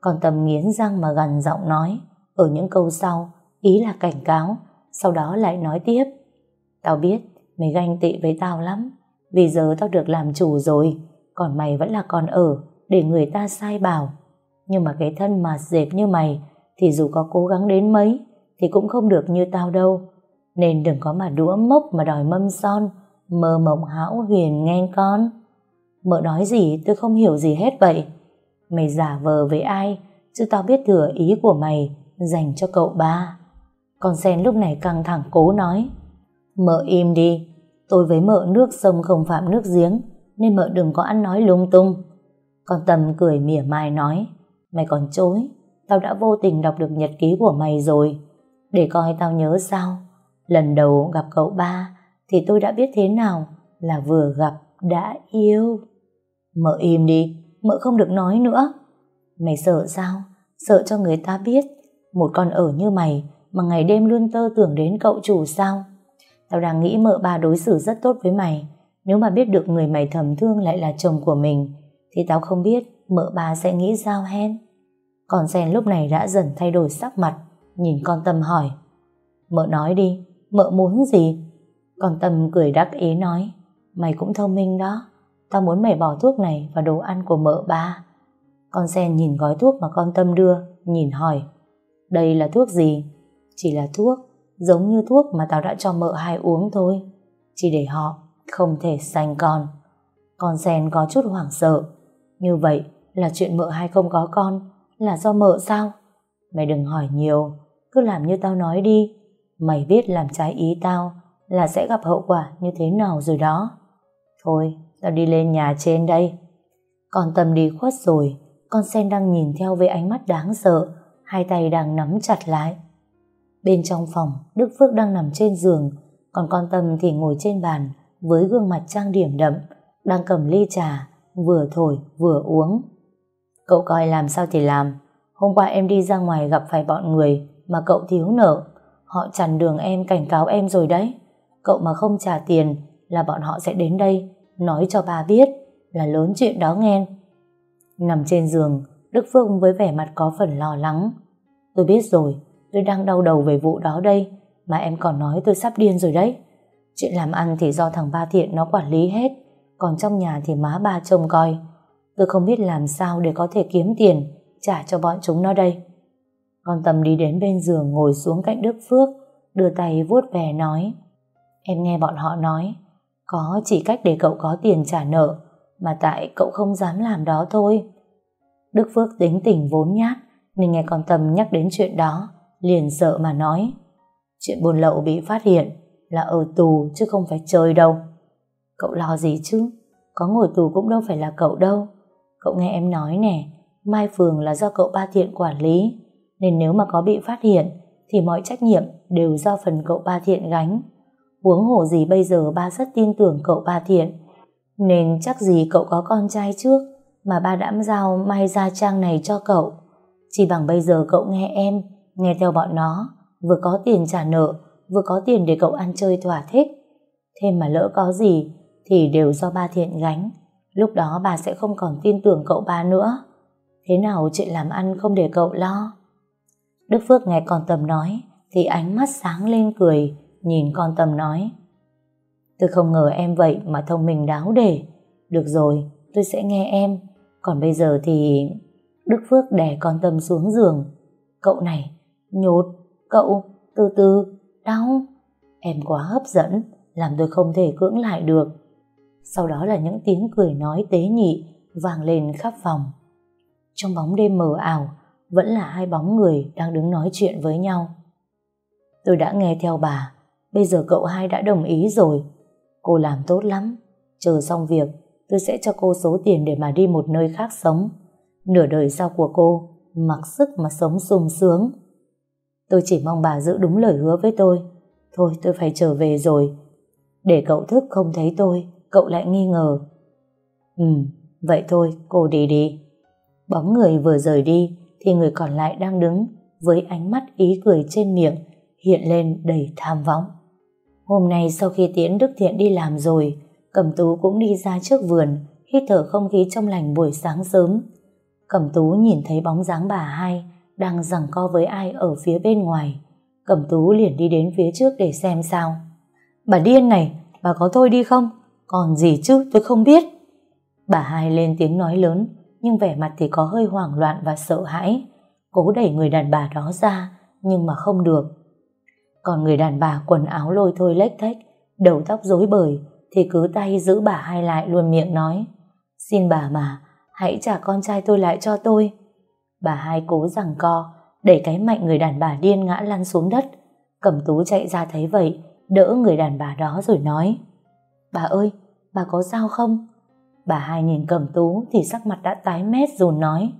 con tầm nghiến răng mà gần giọng nói, ở những câu sau, ý là cảnh cáo, sau đó lại nói tiếp. Tao biết, mày ganh tị với tao lắm, vì giờ tao được làm chủ rồi, còn mày vẫn là con ở, để người ta sai bảo. Nhưng mà cái thân mà dẹp như mày, thì dù có cố gắng đến mấy, thì cũng không được như tao đâu. Nên đừng có mà đũa mốc mà đòi mâm son, mơ mộng hão huyền nghe con. Mợ nói gì tôi không hiểu gì hết vậy. Mày giả vờ với ai, chứ tao biết thừa ý của mày dành cho cậu ba. Con sen lúc này căng thẳng cố nói. Mợ im đi, tôi với mợ nước sông không phạm nước giếng, nên mợ đừng có ăn nói lung tung. Con Tâm cười mỉa mai nói, mày còn chối, tao đã vô tình đọc được nhật ký của mày rồi, để coi tao nhớ sao. Lần đầu gặp cậu ba, thì tôi đã biết thế nào là vừa gặp đã yêu. Mợ im đi, mợ không được nói nữa. Mày sợ sao? Sợ cho người ta biết một con ở như mày mà ngày đêm luôn tơ tưởng đến cậu chủ sao? Tao đang nghĩ mợ ba đối xử rất tốt với mày. Nếu mà biết được người mày thầm thương lại là chồng của mình thì tao không biết mợ bà sẽ nghĩ sao hen. Còn sen lúc này đã dần thay đổi sắc mặt nhìn con Tâm hỏi Mợ nói đi, mợ muốn gì? Con Tâm cười đắc ý nói Mày cũng thông minh đó Tao muốn mày bỏ thuốc này vào đồ ăn của mợ ba Con sen nhìn gói thuốc mà con Tâm đưa Nhìn hỏi Đây là thuốc gì? Chỉ là thuốc Giống như thuốc mà tao đã cho mợ hai uống thôi Chỉ để họ không thể sanh con Con sen có chút hoảng sợ Như vậy là chuyện mợ hai không có con? Là do mợ sao? Mày đừng hỏi nhiều, Cứ làm như tao nói đi. Mày biết làm trái ý tao Là sẽ gặp hậu quả như thế nào rồi đó. Thôi, Tao đi lên nhà trên đây. Con Tâm đi khuất rồi, Con sen đang nhìn theo với ánh mắt đáng sợ, Hai tay đang nắm chặt lại. Bên trong phòng, Đức Phước đang nằm trên giường, Còn con Tâm thì ngồi trên bàn Với gương mặt trang điểm đậm, Đang cầm ly trà, Vừa thổi, vừa uống. Cậu coi làm sao thì làm Hôm qua em đi ra ngoài gặp phải bọn người Mà cậu thiếu nợ Họ chặn đường em cảnh cáo em rồi đấy Cậu mà không trả tiền Là bọn họ sẽ đến đây nói cho bà biết là lớn chuyện đó nghe. Nằm trên giường, Đức Phương với vẻ mặt có phần lo lắng. Tôi biết rồi, tôi đang đau đầu về vụ đó đây, mà em còn nói tôi sắp điên rồi đấy. Chuyện làm ăn thì do thằng Ba Thiện nó quản lý hết, còn trong nhà thì má ba trông coi. Tôi không biết làm sao để có thể kiếm tiền trả cho bọn chúng nó đây. Con Tâm đi đến bên giường ngồi xuống cạnh Đức Phước, đưa tay vuốt về nói. Em nghe bọn họ nói, có chỉ cách để cậu có tiền trả nợ mà tại cậu không dám làm đó thôi. Đức Phước tính tình vốn nhát nên nghe con Tâm nhắc đến chuyện đó liền sợ mà nói chuyện buôn lậu bị phát hiện là ở tù chứ không phải chơi đâu. Cậu lo gì chứ? Có ngồi tù cũng đâu phải là cậu đâu. Cậu nghe em nói nè, Mai Phường là do cậu ba thiện quản lý, nên nếu mà có bị phát hiện thì mọi trách nhiệm đều do phần cậu ba thiện gánh. Huống hồ gì bây giờ ba rất tin tưởng cậu ba thiện, Nên chắc gì cậu có con trai trước Mà ba đã giao mai gia trang này cho cậu. Chỉ bằng bây giờ cậu nghe em, Nghe theo bọn nó, Vừa có tiền trả nợ, Vừa có tiền để cậu ăn chơi thỏa thích. Thêm mà lỡ có gì Thì đều do ba thiện gánh. Lúc đó bà sẽ không còn tin tưởng cậu ba nữa. Thế nào chuyện làm ăn không để cậu lo? Đức Phước nghe con tầm nói Thì ánh mắt sáng lên cười nhìn con Tâm nói. Tôi không ngờ em vậy mà thông minh đáo để. Được rồi, tôi sẽ nghe em. Còn bây giờ thì... Đức Phước đè con Tâm xuống giường. Cậu này, nhột, cậu, từ từ, đau. Em quá hấp dẫn Làm tôi không thể cưỡng lại được. Sau đó là những tiếng cười nói tế nhị vang lên khắp phòng. Trong bóng đêm mờ ảo Vẫn là hai bóng người đang đứng nói chuyện với nhau. Tôi đã nghe theo bà Bây giờ cậu hai đã đồng ý rồi. Cô làm tốt lắm Chờ xong việc Tôi sẽ cho cô số tiền để mà đi một nơi khác sống. Nửa đời sau của cô Mặc sức mà sống sung sướng. Tôi chỉ mong bà giữ đúng lời hứa với tôi. Thôi tôi phải trở về rồi. Để cậu thức không thấy tôi, cậu lại nghi ngờ. Ừ, vậy thôi, cô đi đi. Bóng người vừa rời đi, thì người còn lại đang đứng với ánh mắt ý cười trên miệng hiện lên đầy tham vọng. Hôm nay sau khi tiễn Đức Thiện đi làm rồi, Cẩm Tú cũng đi ra trước vườn, hít thở không khí trong lành buổi sáng sớm. Cẩm Tú nhìn thấy bóng dáng bà hai đang giằng co với ai ở phía bên ngoài. Cẩm Tú liền đi đến phía trước để xem sao. Bà điên này, bà có thôi đi không? Còn gì chứ, tôi không biết. Bà hai lên tiếng nói lớn, nhưng vẻ mặt thì có hơi hoảng loạn và sợ hãi. Cố đẩy người đàn bà đó ra, nhưng mà không được. Còn người đàn bà quần áo lôi thôi lếch thếch, đầu tóc rối bời, thì cứ tay giữ bà hai lại luôn miệng nói. Xin bà mà, hãy trả con trai tôi lại cho tôi. Bà hai cố rằng co, đẩy cái mạnh người đàn bà điên ngã lăn xuống đất. Cẩm tú chạy ra thấy vậy, đỡ người đàn bà đó rồi nói. Bà ơi, bà có sao không? Bà hai nhìn cẩm tú thì sắc mặt đã tái mét rồi nói.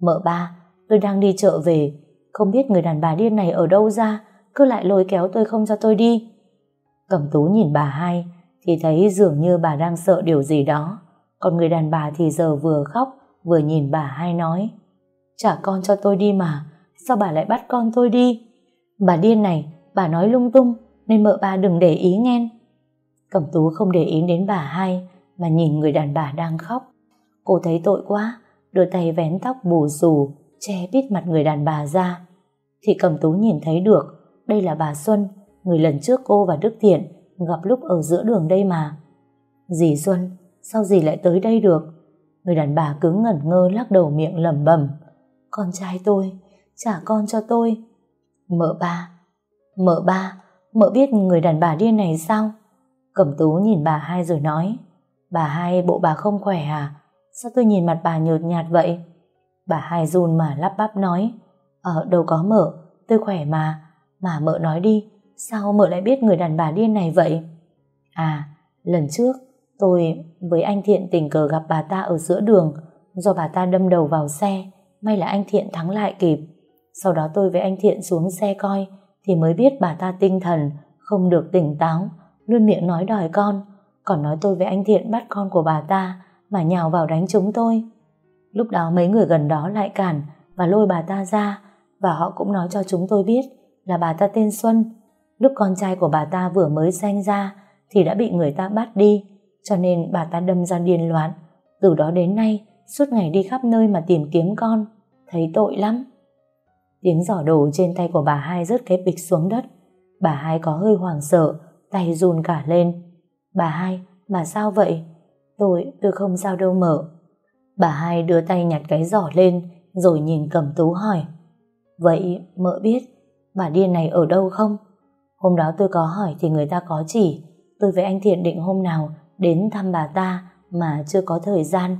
Mợ ba, tôi đang đi chợ về, không biết người đàn bà điên này ở đâu ra, cứ lại lôi kéo tôi không cho tôi đi. Cẩm tú nhìn bà hai, thì thấy dường như bà đang sợ điều gì đó. Còn người đàn bà thì giờ vừa khóc, vừa nhìn bà hai nói. Trả con cho tôi đi mà, sao bà lại bắt con tôi đi? Bà điên này, bà nói lung tung, nên mợ ba đừng để ý nghe. Cẩm tú không để ý đến bà hai, mà nhìn người đàn bà đang khóc. Cô thấy tội quá, đưa tay vén tóc bù xù, che bít mặt người đàn bà ra. Thì Cẩm tú nhìn thấy được, đây là bà Xuân, người lần trước cô và Đức Thiện gặp lúc ở giữa đường đây mà. Dì Xuân, sao dì lại tới đây được? Người đàn bà cứ ngẩn ngơ lắc đầu miệng lẩm bẩm. Con trai tôi, trả con cho tôi. Mợ ba, mợ ba, mợ biết người đàn bà điên này sao? Cẩm tú nhìn bà hai rồi nói. Bà hai bộ bà không khỏe à? Sao tôi nhìn mặt bà nhợt nhạt vậy? Bà hai run mà lắp bắp nói. Ờ, đâu có mợ, tôi khỏe mà. Mà mợ nói đi, sao mợ lại biết người đàn bà điên này vậy? À, lần trước tôi với anh Thiện tình cờ gặp bà ta ở giữa đường do bà ta đâm đầu vào xe may là anh Thiện thắng lại kịp. Sau đó tôi với anh Thiện xuống xe coi thì mới biết bà ta tinh thần không được tỉnh táo luôn miệng nói đòi con còn nói tôi với anh Thiện bắt con của bà ta mà nhào vào đánh chúng tôi. Lúc đó mấy người gần đó lại cản và lôi bà ta ra và họ cũng nói cho chúng tôi biết là bà ta tên Xuân Lúc con trai của bà ta vừa mới sanh ra thì đã bị người ta bắt đi, cho nên bà ta đâm ra điên loạn. Từ đó đến nay, suốt ngày đi khắp nơi mà tìm kiếm con, thấy tội lắm. Tiếng giỏ đồ trên tay của bà hai rớt cái bịch xuống đất. Bà hai có hơi hoảng sợ, tay run cả lên. Bà hai, bà sao vậy? Tôi, tôi không sao đâu mở. Bà hai đưa tay nhặt cái giỏ lên, rồi nhìn cầm tú hỏi. Vậy mợ biết bà điên này ở đâu không? Hôm đó tôi có hỏi thì người ta có chỉ tôi với anh Thiện định hôm nào đến thăm bà ta mà chưa có thời gian.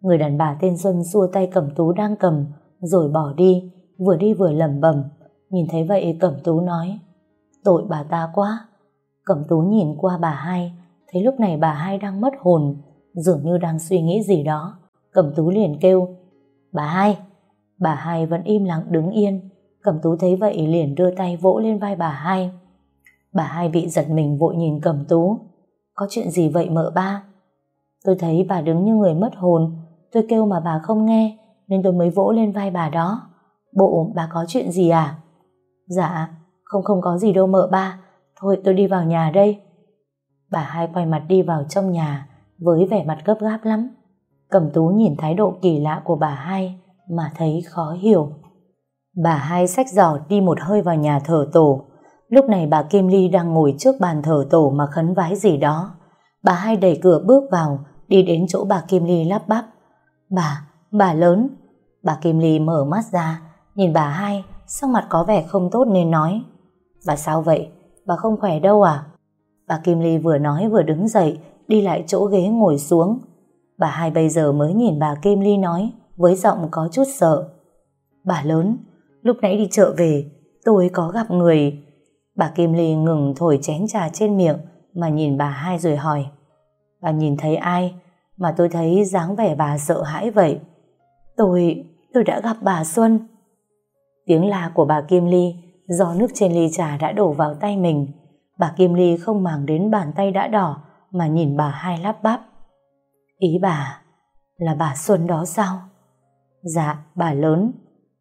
Người đàn bà tên Xuân xua tay Cẩm Tú đang cầm rồi bỏ đi, vừa đi vừa lẩm bẩm. Nhìn thấy vậy Cẩm Tú nói tội bà ta quá. Cẩm Tú nhìn qua bà hai thấy lúc này bà hai đang mất hồn dường như đang suy nghĩ gì đó. Cẩm Tú liền kêu Bà hai Bà hai vẫn im lặng đứng yên Cẩm Tú thấy vậy liền đưa tay vỗ lên vai bà hai Bà hai bị giật mình vội nhìn Cẩm tú. Có chuyện gì vậy mợ ba? Tôi thấy bà đứng như người mất hồn. Tôi kêu mà bà không nghe, nên tôi mới vỗ lên vai bà đó. Bộ bà có chuyện gì à? Dạ, không không có gì đâu mợ ba. Thôi tôi đi vào nhà đây. Bà hai quay mặt đi vào trong nhà với vẻ mặt gấp gáp lắm. Cầm tú nhìn thái độ kỳ lạ của bà hai mà thấy khó hiểu. Bà hai xách giỏ đi một hơi vào nhà thờ tổ Lúc này bà Kim Ly đang ngồi trước bàn thờ tổ mà khấn vái gì đó. Bà hai đẩy cửa bước vào, đi đến chỗ bà Kim Ly lắp bắp. Bà, bà lớn. Bà Kim Ly mở mắt ra, nhìn bà hai, sắc mặt có vẻ không tốt nên nói. Bà sao vậy? Bà không khỏe đâu à? Bà Kim Ly vừa nói vừa đứng dậy, đi lại chỗ ghế ngồi xuống. Bà hai bây giờ mới nhìn bà Kim Ly nói, với giọng có chút sợ. Bà lớn, lúc nãy đi chợ về, tôi có gặp người Bà Kim Ly ngừng thổi chén trà trên miệng mà nhìn bà hai rồi hỏi Bà nhìn thấy ai mà tôi thấy dáng vẻ bà sợ hãi vậy? Tôi, tôi đã gặp bà Xuân. Tiếng la của bà Kim Ly do nước trên ly trà đã đổ vào tay mình. Bà Kim Ly không màng đến bàn tay đã đỏ mà nhìn bà hai lắp bắp. Ý bà là bà Xuân đó sao? Dạ, bà lớn.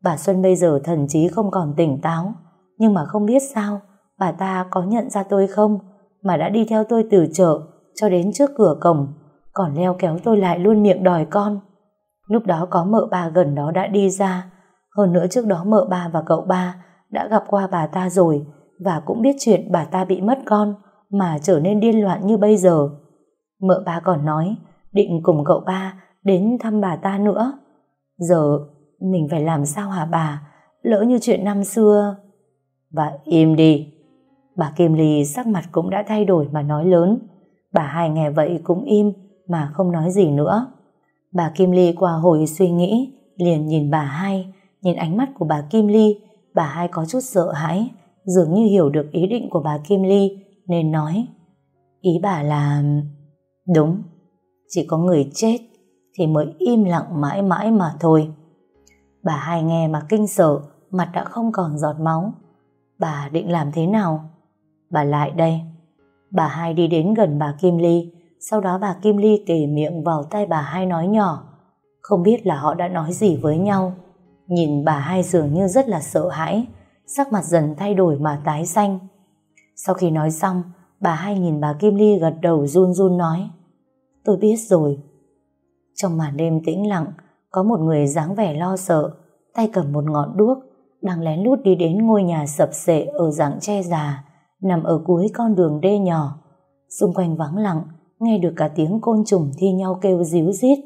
Bà Xuân bây giờ thần trí không còn tỉnh táo. Nhưng mà không biết sao, bà ta có nhận ra tôi không? Mà đã đi theo tôi từ chợ cho đến trước cửa cổng, còn leo kéo tôi lại luôn miệng đòi con. Lúc đó có mợ ba gần đó đã đi ra. Hơn nữa trước đó mợ ba và cậu ba đã gặp qua bà ta rồi và cũng biết chuyện bà ta bị mất con mà trở nên điên loạn như bây giờ. Mợ ba còn nói, định cùng cậu ba đến thăm bà ta nữa. Giờ, mình phải làm sao hả bà? Lỡ như chuyện năm xưa... Bà im đi. Bà Kim Ly sắc mặt cũng đã thay đổi mà nói lớn. Bà hai nghe vậy cũng im mà không nói gì nữa. Bà Kim Ly qua hồi suy nghĩ, liền nhìn bà hai, nhìn ánh mắt của bà Kim Ly bà hai có chút sợ hãi, dường như hiểu được ý định của bà Kim Ly, nên nói. Ý bà là, đúng, chỉ có người chết thì mới im lặng mãi mãi mà thôi. Bà hai nghe mà kinh sợ, mặt đã không còn giọt máu. Bà định làm thế nào? Bà lại đây. Bà hai đi đến gần bà Kim Ly, sau đó bà Kim Ly kề miệng vào tay bà hai nói nhỏ. Không biết là họ đã nói gì với nhau nhìn bà hai dường như rất là sợ hãi sắc mặt dần thay đổi mà tái xanh. Sau khi nói xong, bà hai nhìn bà Kim Ly gật đầu run run nói Tôi biết rồi. Trong màn đêm tĩnh lặng, có một người dáng vẻ lo sợ, tay cầm một ngọn đuốc, đang lén lút đi đến ngôi nhà sập sệ ở dạng tre già, nằm ở cuối con đường đê nhỏ. Xung quanh vắng lặng, nghe được cả tiếng côn trùng thi nhau kêu ríu rít.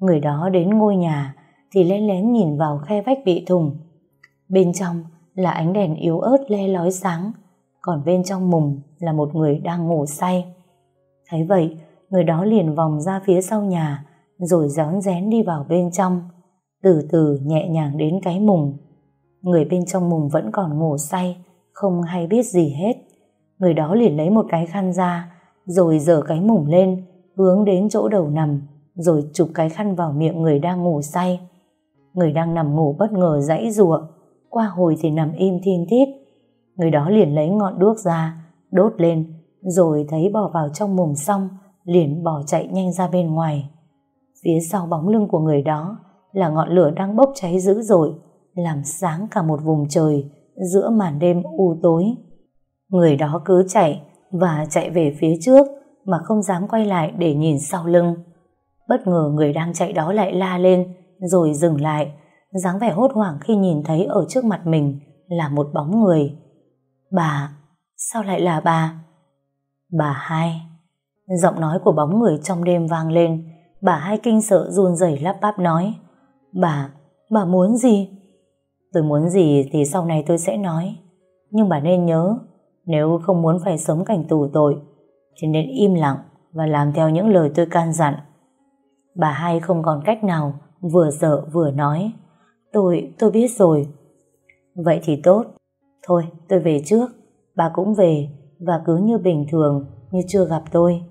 Người đó đến ngôi nhà thì lén lén nhìn vào khe vách bị thùng. Bên trong là ánh đèn yếu ớt le lói sáng, còn bên trong mùng là một người đang ngủ say. Thấy vậy, người đó liền vòng ra phía sau nhà, rồi gión rén đi vào bên trong, từ từ nhẹ nhàng đến cái mùng. Người bên trong mùng vẫn còn ngủ say, không hay biết gì hết. Người đó liền lấy một cái khăn ra, rồi dở cái mùng lên, hướng đến chỗ đầu nằm, rồi chụp cái khăn vào miệng người đang ngủ say. Người đang nằm ngủ bất ngờ dãy rùa, qua hồi thì nằm im thiên thít. Người đó liền lấy ngọn đuốc ra, đốt lên, rồi thấy bỏ vào trong mồm xong, liền bỏ chạy nhanh ra bên ngoài. Phía sau bóng lưng của người đó là ngọn lửa đang bốc cháy dữ dội, làm sáng cả một vùng trời giữa màn đêm u tối. Người đó cứ chạy và chạy về phía trước mà không dám quay lại để nhìn sau lưng. Bất ngờ người đang chạy đó lại la lên rồi dừng lại dáng vẻ hốt hoảng khi nhìn thấy ở trước mặt mình là một bóng người. Bà, sao lại là bà? Bà hai. Giọng nói của bóng người trong đêm vang lên, bà hai kinh sợ run rẩy lắp bắp nói. Bà, bà muốn gì? Tôi muốn gì thì sau này tôi sẽ nói. Nhưng bà nên nhớ, nếu không muốn phải sống cảnh tù tội, thì nên im lặng và làm theo những lời tôi can dặn. Bà hai không còn cách nào, vừa sợ vừa nói. Tôi, tôi biết rồi. Vậy thì tốt. Thôi, tôi về trước. Bà cũng về và cứ như bình thường, như chưa gặp tôi.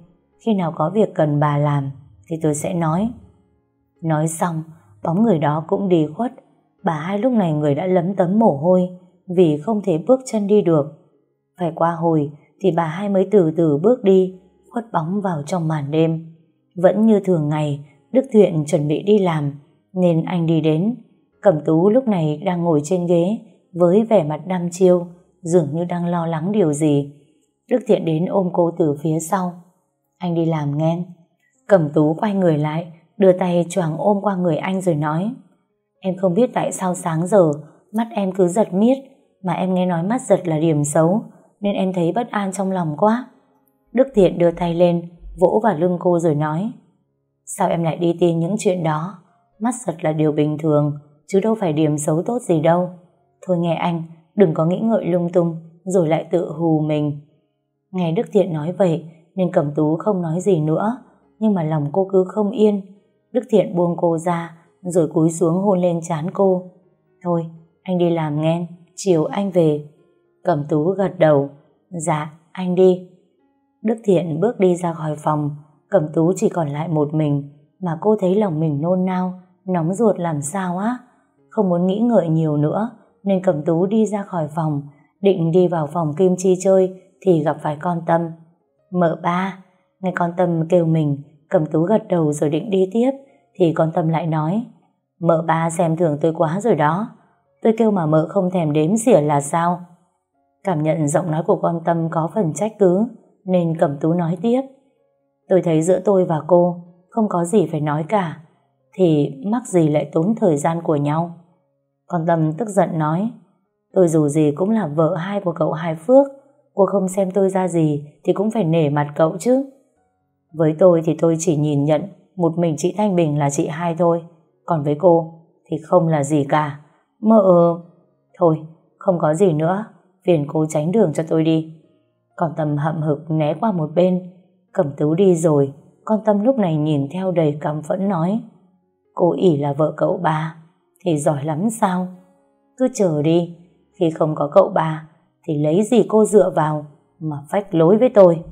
Khi nào có việc cần bà làm thì tôi sẽ nói. Nói xong, bóng người đó cũng đi khuất. Bà hai lúc này người đã lấm tấm mồ hôi vì không thể bước chân đi được. Phải qua hồi thì bà hai mới từ từ bước đi, khuất bóng vào trong màn đêm. Vẫn như thường ngày, Đức Thiện chuẩn bị đi làm, nên anh đi đến, Cẩm tú lúc này đang ngồi trên ghế với vẻ mặt đăm chiêu, dường như đang lo lắng điều gì. Đức Thiện đến ôm cô từ phía sau. Anh đi làm nghe. Cẩm tú quay người lại, đưa tay choàng ôm qua người anh rồi nói Em không biết tại sao sáng giờ mắt em cứ giật miết mà em nghe nói mắt giật là điểm xấu nên em thấy bất an trong lòng quá. Đức Thiện đưa tay lên vỗ vào lưng cô rồi nói Sao em lại đi tin những chuyện đó? Mắt giật là điều bình thường chứ đâu phải điểm xấu tốt gì đâu. Thôi nghe anh, đừng có nghĩ ngợi lung tung, rồi lại tự hù mình. Nghe Đức Thiện nói vậy, nên Cẩm Tú không nói gì nữa, nhưng mà lòng cô cứ không yên. Đức Thiện buông cô ra, rồi cúi xuống hôn lên trán cô. Thôi, anh đi làm nghe, chiều anh về. Cẩm Tú gật đầu, dạ, anh đi. Đức Thiện bước đi ra khỏi phòng, Cẩm Tú chỉ còn lại một mình, mà cô thấy lòng mình nôn nao, nóng ruột làm sao á. Không muốn nghĩ ngợi nhiều nữa, nên cầm tú đi ra khỏi phòng, định đi vào phòng Kim Chi chơi, thì gặp phải con Tâm. Mợ ba, nghe con Tâm kêu mình, cầm Tú gật đầu rồi định đi tiếp, thì con Tâm lại nói, mợ ba xem thường tôi quá rồi đó. Tôi kêu mà mợ không thèm đếm xỉa là sao? Cảm nhận giọng nói của con Tâm có phần trách cứ, nên cầm Tú nói tiếp. Tôi thấy giữa tôi và cô không có gì phải nói cả, thì mắc gì lại tốn thời gian của nhau. Con Tâm tức giận nói, tôi dù gì cũng là vợ hai của cậu Hai Phước, cô không xem tôi ra gì thì cũng phải nể mặt cậu chứ. Với tôi thì tôi chỉ nhìn nhận một mình chị Thanh Bình là chị hai thôi, còn với cô thì không là gì cả. Mơ Thôi, không có gì nữa, phiền cô tránh đường cho tôi đi. Còn Tâm hậm hực né qua một bên, Cẩm Tú đi rồi, con Tâm lúc này nhìn theo đầy căm phẫn nói Cô ỉ là vợ cậu ba Thì giỏi lắm sao? Cứ chờ đi, Khi không có cậu ba Thì lấy gì cô dựa vào Mà phách lối với tôi?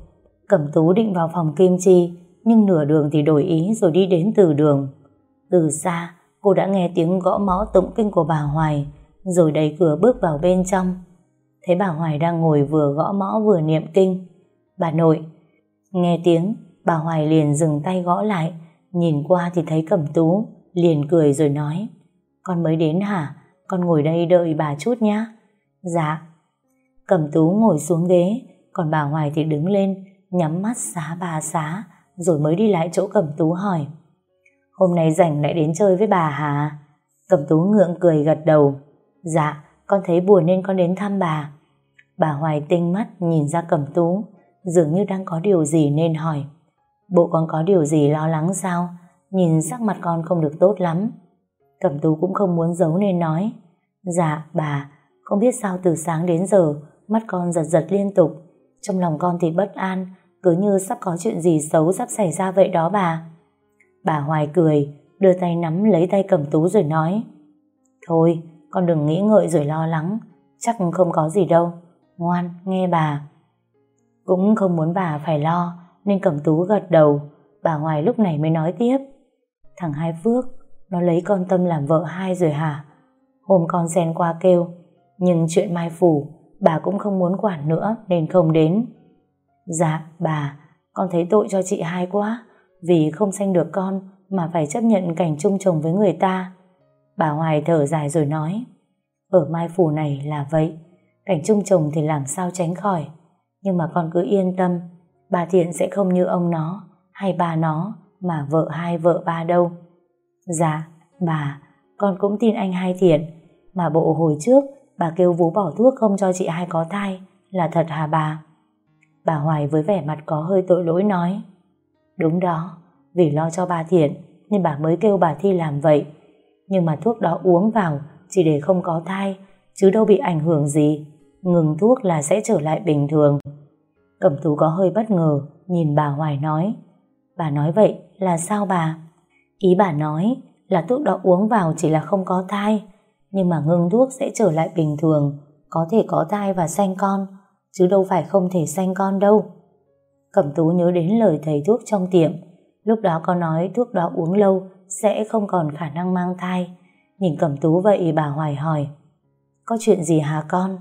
Cẩm tú định vào phòng Kim Chi, Nhưng nửa đường thì đổi ý rồi đi đến từ đường. Từ xa, Cô đã nghe tiếng gõ mõ tụng kinh của bà Hoài, Rồi đẩy cửa bước vào bên trong. Thấy bà Hoài đang ngồi vừa gõ mõ vừa niệm kinh, Bà nội, Nghe tiếng, Bà Hoài liền dừng tay gõ lại. Nhìn qua thì thấy Cẩm Tú, Liền cười rồi nói, Con mới đến hả? Con ngồi đây đợi bà chút nhé Dạ Cẩm Tú ngồi xuống ghế, Còn bà Hoài thì đứng lên, Nhắm mắt xá bà xá, Rồi mới đi lại chỗ Cẩm Tú hỏi, Hôm nay rảnh lại đến chơi với bà hả? Cẩm Tú ngượng cười gật đầu Dạ con thấy buồn nên con đến thăm bà Bà Hoài tinh mắt nhìn ra Cẩm Tú, Dường như đang có điều gì nên hỏi Bộ con có điều gì lo lắng sao? Nhìn sắc mặt con không được tốt lắm. Cẩm tú cũng không muốn giấu nên nói. Dạ, bà, không biết sao từ sáng đến giờ, mắt con giật giật liên tục. Trong lòng con thì bất an, cứ như sắp có chuyện gì xấu sắp xảy ra vậy đó bà. Bà Hoài cười, đưa tay nắm lấy tay Cẩm tú rồi nói. Thôi, con đừng nghĩ ngợi rồi lo lắng, chắc không có gì đâu. Ngoan, nghe bà. Cũng không muốn bà phải lo, nên Cẩm Tú gật đầu. Bà ngoài lúc này mới nói tiếp. Thằng Hai Phước, nó lấy con Tâm làm vợ hai rồi hả? Hôm con xen qua kêu, nhưng chuyện Mai Phủ, bà cũng không muốn quản nữa nên không đến. Dạ, bà, con thấy tội cho chị hai quá, vì không sanh được con mà phải chấp nhận cảnh chung chồng với người ta. Bà Hoài thở dài rồi nói, ở Mai Phủ này là vậy, cảnh chung chồng thì làm sao tránh khỏi, nhưng mà con cứ yên tâm, bà Thiện sẽ không như ông nó hay bà nó mà vợ hai vợ ba đâu. Dạ, bà, con cũng tin anh hai Thiện, mà bộ hồi trước bà kêu vú bỏ thuốc không cho chị hai có thai, là thật hả bà? Bà Hoài với vẻ mặt có hơi tội lỗi nói, đúng đó, vì lo cho bà Thiện nên bà mới kêu bà Thi làm vậy. Nhưng mà thuốc đó uống vào chỉ để không có thai, chứ đâu bị ảnh hưởng gì. Ngừng thuốc là sẽ trở lại bình thường. Cẩm tú có hơi bất ngờ, nhìn bà Hoài nói. Bà nói vậy là sao bà? Ý bà nói là thuốc đó uống vào chỉ là không có thai, nhưng mà ngưng thuốc sẽ trở lại bình thường, có thể có thai và sanh con, chứ đâu phải không thể sanh con đâu. Cẩm tú nhớ đến lời thầy thuốc trong tiệm, lúc đó có nói thuốc đó uống lâu sẽ không còn khả năng mang thai. Nhìn Cẩm tú vậy bà Hoài hỏi, có chuyện gì hả con?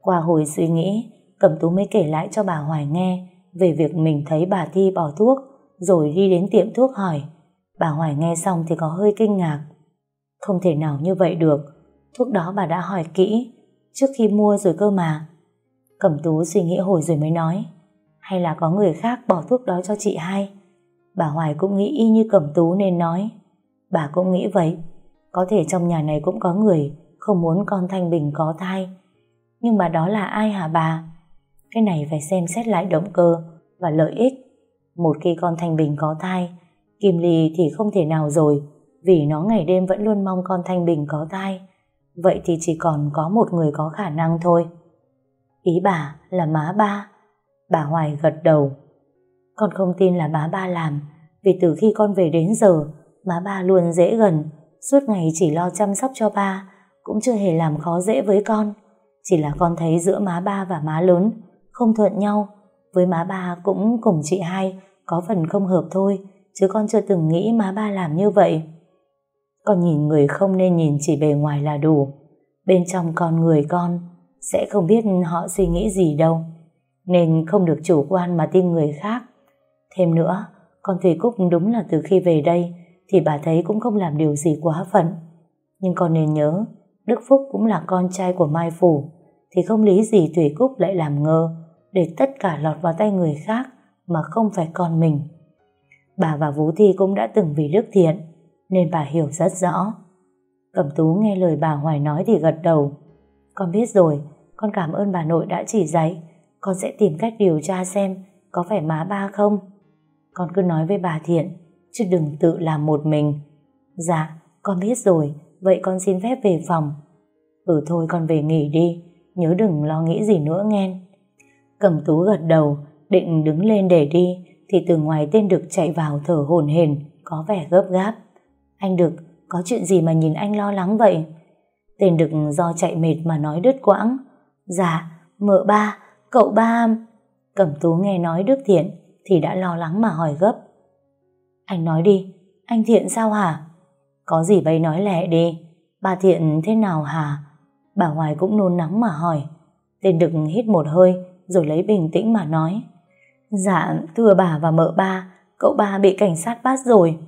Qua hồi suy nghĩ, Cẩm Tú mới kể lại cho bà Hoài nghe về việc mình thấy bà Thi bỏ thuốc, rồi đi đến tiệm thuốc hỏi. Bà Hoài nghe xong thì có hơi kinh ngạc. Không thể nào như vậy được. Thuốc đó bà đã hỏi kỹ, trước khi mua rồi cơ mà. Cẩm Tú suy nghĩ hồi rồi mới nói, hay là có người khác bỏ thuốc đó cho chị hai. Bà Hoài cũng nghĩ y như Cẩm Tú nên nói. Bà cũng nghĩ vậy. Có thể trong nhà này cũng có người không muốn con Thanh Bình có thai. Nhưng mà đó là ai hả bà? Cái này phải xem xét lại động cơ và lợi ích. Một khi con Thanh Bình có thai, Kim Ly thì không thể nào rồi, vì nó ngày đêm vẫn luôn mong con Thanh Bình có thai. Vậy thì chỉ còn có một người có khả năng thôi. Ý bà là má ba. Bà Hoài gật đầu. Con không tin là má ba làm, vì từ khi con về đến giờ, má ba luôn dễ gần, suốt ngày chỉ lo chăm sóc cho ba, cũng chưa hề làm khó dễ với con. Chỉ là con thấy giữa má ba và má lớn không thuận nhau. Với má ba cũng cùng chị hai có phần không hợp thôi, chứ con chưa từng nghĩ má ba làm như vậy. Con nhìn người không nên nhìn chỉ bề ngoài là đủ. Bên trong con người con sẽ không biết họ suy nghĩ gì đâu. nên không được chủ quan mà tin người khác. Thêm nữa, con Thủy Cúc đúng là từ khi về đây thì bà thấy cũng không làm điều gì quá phận. Nhưng con nên nhớ, Đức Phúc cũng là con trai của Mai Phủ, thì không lý gì Thủy Cúc lại làm ngơ để tất cả lọt vào tay người khác mà không phải con mình. Bà và Vũ Thi cũng đã từng vì đức thiện, nên bà hiểu rất rõ. Cẩm Tú nghe lời bà Hoài nói thì gật đầu. Con biết rồi, con cảm ơn bà nội đã chỉ dạy. Con sẽ tìm cách điều tra xem có phải má ba không. Con cứ nói với bà Thiện, chứ đừng tự làm một mình. Dạ, con biết rồi, vậy con xin phép về phòng. Ừ thôi con về nghỉ đi, nhớ đừng lo nghĩ gì nữa nghe. Cẩm Tú gật đầu, định đứng lên để đi, thì từ ngoài tên Đực chạy vào thở hổn hển, có vẻ gấp gáp. Anh Đực, có chuyện gì mà nhìn anh lo lắng vậy? Tên Đực do chạy mệt mà nói đứt quãng. Dạ, mợ ba, cậu ba... Cẩm Tú nghe nói Đức Thiện thì đã lo lắng mà hỏi gấp. Anh nói đi, anh Thiện sao hả? Có gì bây nói lẹ đi, bà Thiện thế nào hả? Bà Hoài cũng nôn nóng mà hỏi. Tên Đực hít một hơi rồi lấy bình tĩnh mà nói. Dạ, thưa bà và mợ ba, cậu ba bị cảnh sát bắt rồi.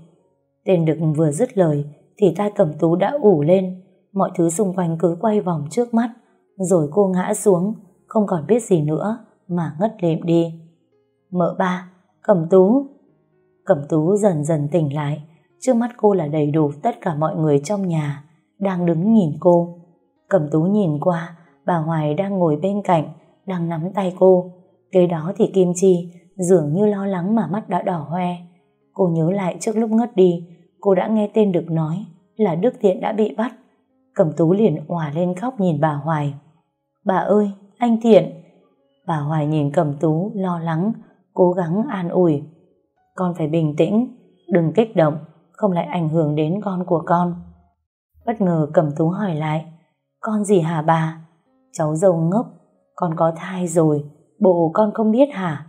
Tên Đực vừa dứt lời thì tai cầm tú đã ủ lên, mọi thứ xung quanh cứ quay vòng trước mắt, rồi cô ngã xuống, không còn biết gì nữa mà ngất lịm đi. Mợ ba, cầm tú. Cầm tú dần dần tỉnh lại, trước mắt cô là đầy đủ tất cả mọi người trong nhà, đang đứng nhìn cô. cẩm tú nhìn qua, bà Hoài đang ngồi bên cạnh, đang nắm tay cô. Kế đó thì Kim Chi dường như lo lắng mà mắt đã đỏ hoe. Cô nhớ lại trước lúc ngất đi, cô đã nghe tên được nói là Đức Thiện đã bị bắt. Cẩm Tú liền òa lên khóc nhìn bà Hoài. Bà ơi, anh Thiện! Bà Hoài nhìn Cẩm Tú lo lắng, cố gắng an ủi. Con phải bình tĩnh, đừng kích động, không lại ảnh hưởng đến con của con. Bất ngờ Cẩm Tú hỏi lại, con gì hả bà? Cháu dâu ngốc, con có thai rồi, bộ con không biết hả?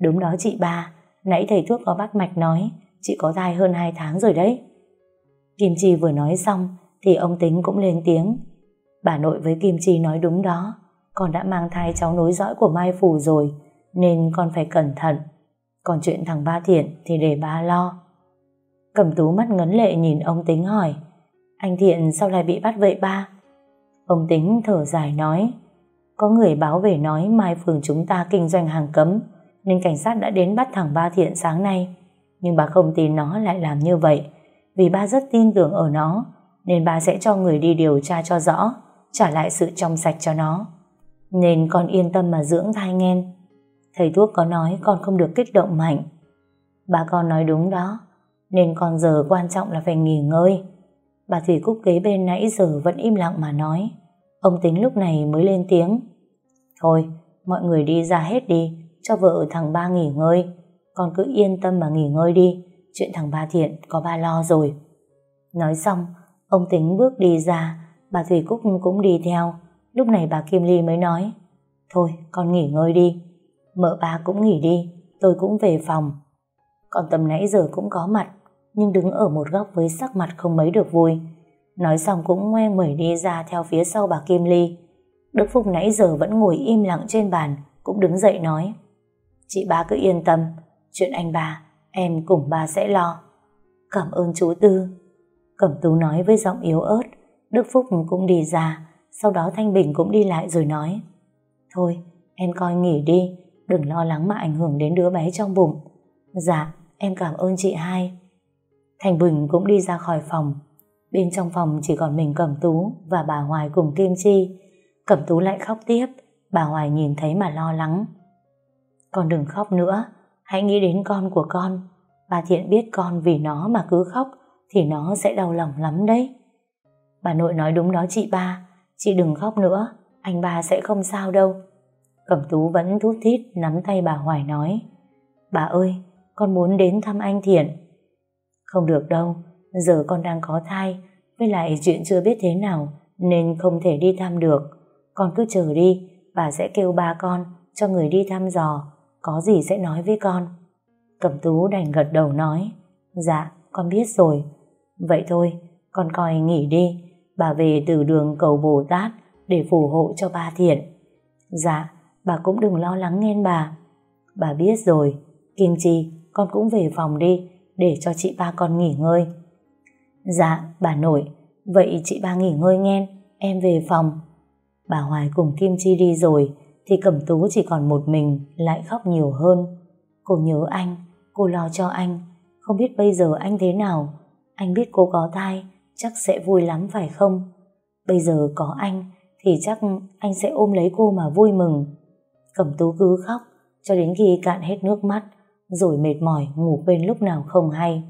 Đúng đó chị ba, nãy thầy thuốc có bắt mạch nói, chị có thai hơn 2 tháng rồi đấy. Kim Chi vừa nói xong, thì ông Tính cũng lên tiếng. Bà nội với Kim Chi nói đúng đó, con đã mang thai cháu nối dõi của Mai Phủ rồi, nên con phải cẩn thận. Còn chuyện thằng Ba Thiện thì để ba lo. Cầm tú mắt ngấn lệ nhìn ông Tính hỏi, anh Thiện sao lại bị bắt vậy ba? Ông Tính thở dài nói, có người báo về nói Mai Phường chúng ta kinh doanh hàng cấm, nên cảnh sát đã đến bắt thằng Ba Thiện sáng nay. Nhưng bà không tin nó lại làm như vậy, vì ba rất tin tưởng ở nó, nên ba sẽ cho người đi điều tra cho rõ, trả lại sự trong sạch cho nó. Nên con yên tâm mà dưỡng thai nghen. Thầy thuốc có nói con không được kích động mạnh. Bà con nói đúng đó, nên con giờ quan trọng là phải nghỉ ngơi. Bà Thủy Cúc kế bên nãy giờ vẫn im lặng mà nói. Ông tính lúc này mới lên tiếng. Thôi, mọi người đi ra hết đi, cho vợ thằng ba nghỉ ngơi. Con cứ yên tâm mà nghỉ ngơi đi, chuyện thằng ba thiện có ba lo rồi. Nói xong, ông tính bước đi ra, bà Thủy Cúc cũng đi theo. Lúc này bà Kim Ly mới nói, Thôi, con nghỉ ngơi đi. Mợ ba cũng nghỉ đi, tôi cũng về phòng. Còn tầm nãy giờ cũng có mặt, nhưng đứng ở một góc với sắc mặt không mấy được vui. Nói xong cũng ngoe mẩy đi ra theo phía sau bà Kim Ly. Đức Phúc nãy giờ vẫn ngồi im lặng trên bàn, cũng đứng dậy nói. Chị ba cứ yên tâm, chuyện anh ba, em cùng ba sẽ lo. Cảm ơn chú Tư. Cẩm Tú nói với giọng yếu ớt, Đức Phúc cũng đi ra, sau đó Thanh Bình cũng đi lại rồi nói. Thôi, em coi nghỉ đi, đừng lo lắng mà ảnh hưởng đến đứa bé trong bụng. Dạ, em cảm ơn chị hai. Thanh Bình cũng đi ra khỏi phòng. Bên trong phòng chỉ còn mình Cẩm Tú và bà Hoài cùng Kim Chi. Cẩm Tú lại khóc tiếp, bà Hoài nhìn thấy mà lo lắng. Con đừng khóc nữa, hãy nghĩ đến con của con. Bà Thiện biết con vì nó mà cứ khóc thì nó sẽ đau lòng lắm đấy. Bà nội nói đúng đó chị ba, chị đừng khóc nữa, anh ba sẽ không sao đâu. Cẩm Tú vẫn thút thít nắm tay bà Hoài nói Bà ơi, con muốn đến thăm anh Thiện. Không được đâu, giờ con đang có thai, với lại chuyện chưa biết thế nào nên không thể đi thăm được. Con cứ chờ đi, bà sẽ kêu ba con cho người đi thăm dò, có gì sẽ nói với con. Cẩm Tú đành gật đầu nói, dạ, con biết rồi. Vậy thôi, con coi nghỉ đi, bà về từ đường cầu Bồ Tát để phù hộ cho ba thiện. Dạ, bà cũng đừng lo lắng nghe bà. Bà biết rồi, Kim Chi, con cũng về phòng đi, để cho chị ba con nghỉ ngơi. Dạ, bà nội, vậy chị ba nghỉ ngơi nghe, em về phòng. Bà Hoài cùng Kim Chi đi rồi, thì Cẩm Tú chỉ còn một mình, lại khóc nhiều hơn. Cô nhớ anh, cô lo cho anh, không biết bây giờ anh thế nào. Anh biết cô có thai, chắc sẽ vui lắm phải không? Bây giờ có anh, thì chắc anh sẽ ôm lấy cô mà vui mừng. Cẩm Tú cứ khóc, cho đến khi cạn hết nước mắt, rồi mệt mỏi ngủ quên lúc nào không hay.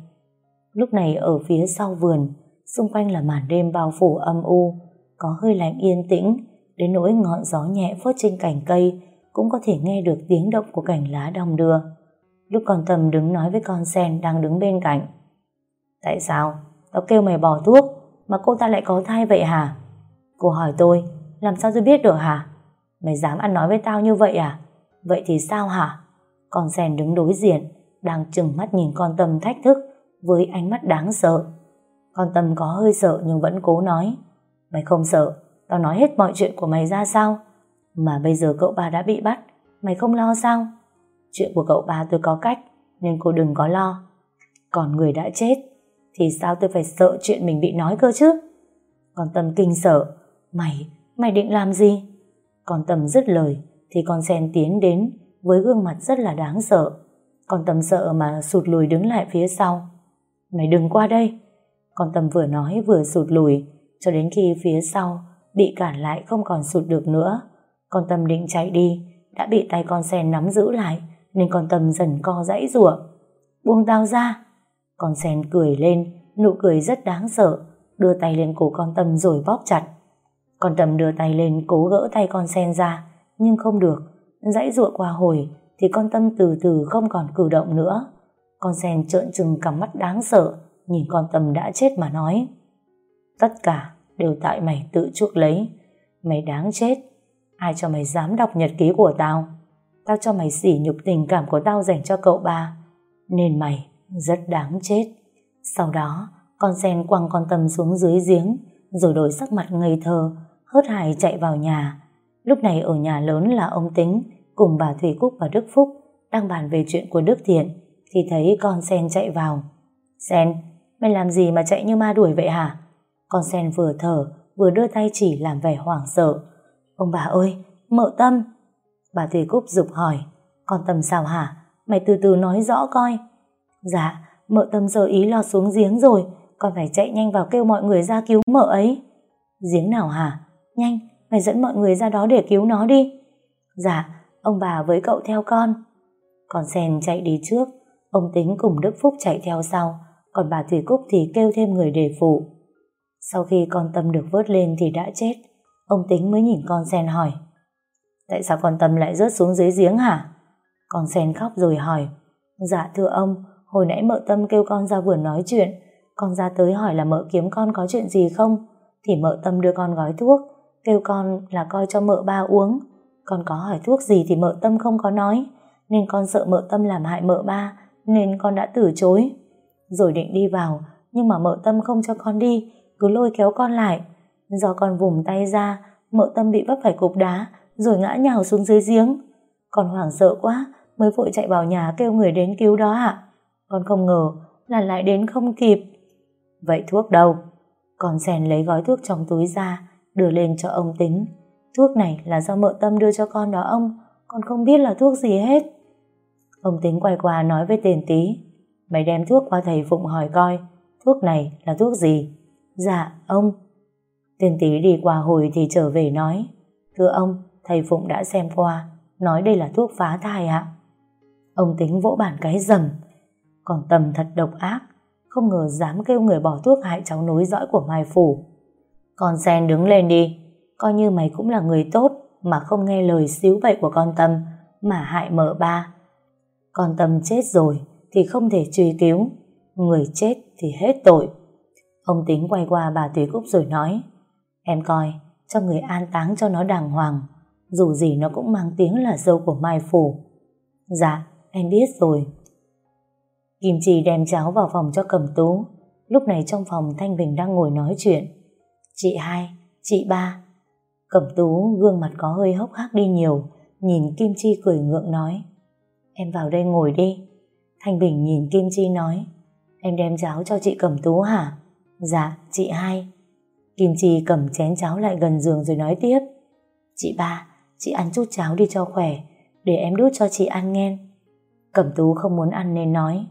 Lúc này ở phía sau vườn, xung quanh là màn đêm bao phủ âm u, có hơi lạnh yên tĩnh, đến nỗi ngọn gió nhẹ phớt trên cành cây cũng có thể nghe được tiếng động của cành lá đong đưa. Lúc con Tâm đứng nói với con sen đang đứng bên cạnh. Tại sao? Tao kêu mày bỏ thuốc, mà cô ta lại có thai vậy hả? Cô hỏi tôi, làm sao tôi biết được hả? Mày dám ăn nói với tao như vậy à? Vậy thì sao hả? Con sen đứng đối diện, đang chừng mắt nhìn con Tâm thách thức với ánh mắt đáng sợ. Con Tâm có hơi sợ nhưng vẫn cố nói. Mày không sợ, tao nói hết mọi chuyện của mày ra sao? Mà bây giờ cậu ba đã bị bắt, mày không lo sao? Chuyện của cậu ba tôi có cách, nên cô đừng có lo. Còn người đã chết, thì sao tôi phải sợ chuyện mình bị nói cơ chứ? Con Tâm kinh sợ. Mày, mày định làm gì? Con Tâm dứt lời, thì con sen tiến đến với gương mặt rất là đáng sợ. Con Tâm sợ mà sụt lùi đứng lại phía sau. Mày đừng qua đây. Con Tâm vừa nói vừa sụt lùi, cho đến khi phía sau bị cản lại không còn sụt được nữa. Con Tâm định chạy đi, đã bị tay con sen nắm giữ lại, nên con Tâm dần co dãy rủa Buông tao ra. Con sen cười lên, nụ cười rất đáng sợ, đưa tay lên cổ con Tâm rồi bóp chặt. Con Tâm đưa tay lên cố gỡ tay con sen ra, nhưng không được. Dãy ruộng qua hồi, thì con Tâm từ từ không còn cử động nữa. Con sen trợn trừng cả mắt đáng sợ, nhìn con Tâm đã chết mà nói. Tất cả đều tại mày tự chuốc lấy. Mày đáng chết. Ai cho mày dám đọc nhật ký của tao? Tao cho mày sỉ nhục tình cảm của tao dành cho cậu ba. Nên mày rất đáng chết. Sau đó, con sen quăng con Tâm xuống dưới giếng, rồi đổi sắc mặt ngây thơ, hớt hải chạy vào nhà. Lúc này ở nhà lớn là ông Tính cùng bà Thủy Cúc và Đức Phúc đang bàn về chuyện của Đức Thiện thì thấy con Sen chạy vào. Sen, mày làm gì mà chạy như ma đuổi vậy hả? Con Sen vừa thở vừa đưa tay chỉ làm vẻ hoảng sợ. Ông bà ơi, mợ tâm. Bà Thủy Cúc dục hỏi, con tâm sao hả? Mày từ từ nói rõ coi. Dạ, mợ tâm giờ ý lo xuống giếng rồi, con phải chạy nhanh vào kêu mọi người ra cứu mợ ấy. Giếng nào hả? Nhanh, mày dẫn mọi người ra đó để cứu nó đi. Dạ, ông bà với cậu theo con. Con sen chạy đi trước, ông Tính cùng Đức Phúc chạy theo sau, còn bà Thủy Cúc thì kêu thêm người để phụ. Sau khi con Tâm được vớt lên thì đã chết, ông Tính mới nhìn con sen hỏi. Tại sao con Tâm lại rớt xuống dưới giếng hả? Con sen khóc rồi hỏi. Dạ thưa ông, hồi nãy mợ Tâm kêu con ra vườn nói chuyện, con ra tới hỏi là mợ kiếm con có chuyện gì không? Thì mợ Tâm đưa con gói thuốc, kêu con là coi cho mợ ba uống. Con có hỏi thuốc gì thì mợ Tâm không có nói, nên con sợ mợ Tâm làm hại mợ ba, nên con đã từ chối. Rồi định đi vào, nhưng mà mợ Tâm không cho con đi, cứ lôi kéo con lại. Do con vùng tay ra, mợ Tâm bị vấp phải cục đá, rồi ngã nhào xuống dưới giếng. Con hoảng sợ quá, mới vội chạy vào nhà kêu người đến cứu đó ạ. Con không ngờ là lại đến không kịp. Vậy thuốc đâu? Con rèn lấy gói thuốc trong túi ra, đưa lên cho ông tính. Thuốc này là do mợ tâm đưa cho con đó ông, con không biết là thuốc gì hết. Ông tính quay qua nói với tên tí, mày đem thuốc qua thầy Phụng hỏi coi, thuốc này là thuốc gì? Dạ, ông. Tên tí đi qua hồi thì trở về nói, thưa ông, thầy Phụng đã xem qua, nói đây là thuốc phá thai ạ. Ông tính vỗ bản cái rầm, còn tầm thật độc ác, không ngờ dám kêu người bỏ thuốc hại cháu nối dõi của Mai Phủ. Con sen đứng lên đi, coi như mày cũng là người tốt mà không nghe lời xíu vậy của con Tâm mà hại mợ ba. Con Tâm chết rồi thì không thể truy cứu, người chết thì hết tội. Ông tính quay qua bà Thúy Cúc rồi nói, em coi, cho người an táng cho nó đàng hoàng, dù gì nó cũng mang tiếng là dâu của Mai Phủ. Dạ, em biết rồi. Kim Chi đem cháu vào phòng cho Cẩm Tú. Lúc này trong phòng Thanh Bình đang ngồi nói chuyện. Chị hai, chị ba. Cẩm Tú gương mặt có hơi hốc hác đi nhiều, nhìn Kim Chi cười ngượng nói Em vào đây ngồi đi. Thanh Bình nhìn Kim Chi nói Em đem cháo cho chị Cẩm Tú hả? Dạ, chị hai. Kim Chi cầm chén cháo lại gần giường rồi nói tiếp Chị ba, chị ăn chút cháo đi cho khỏe để em đút cho chị ăn nghe. Cẩm Tú không muốn ăn nên nói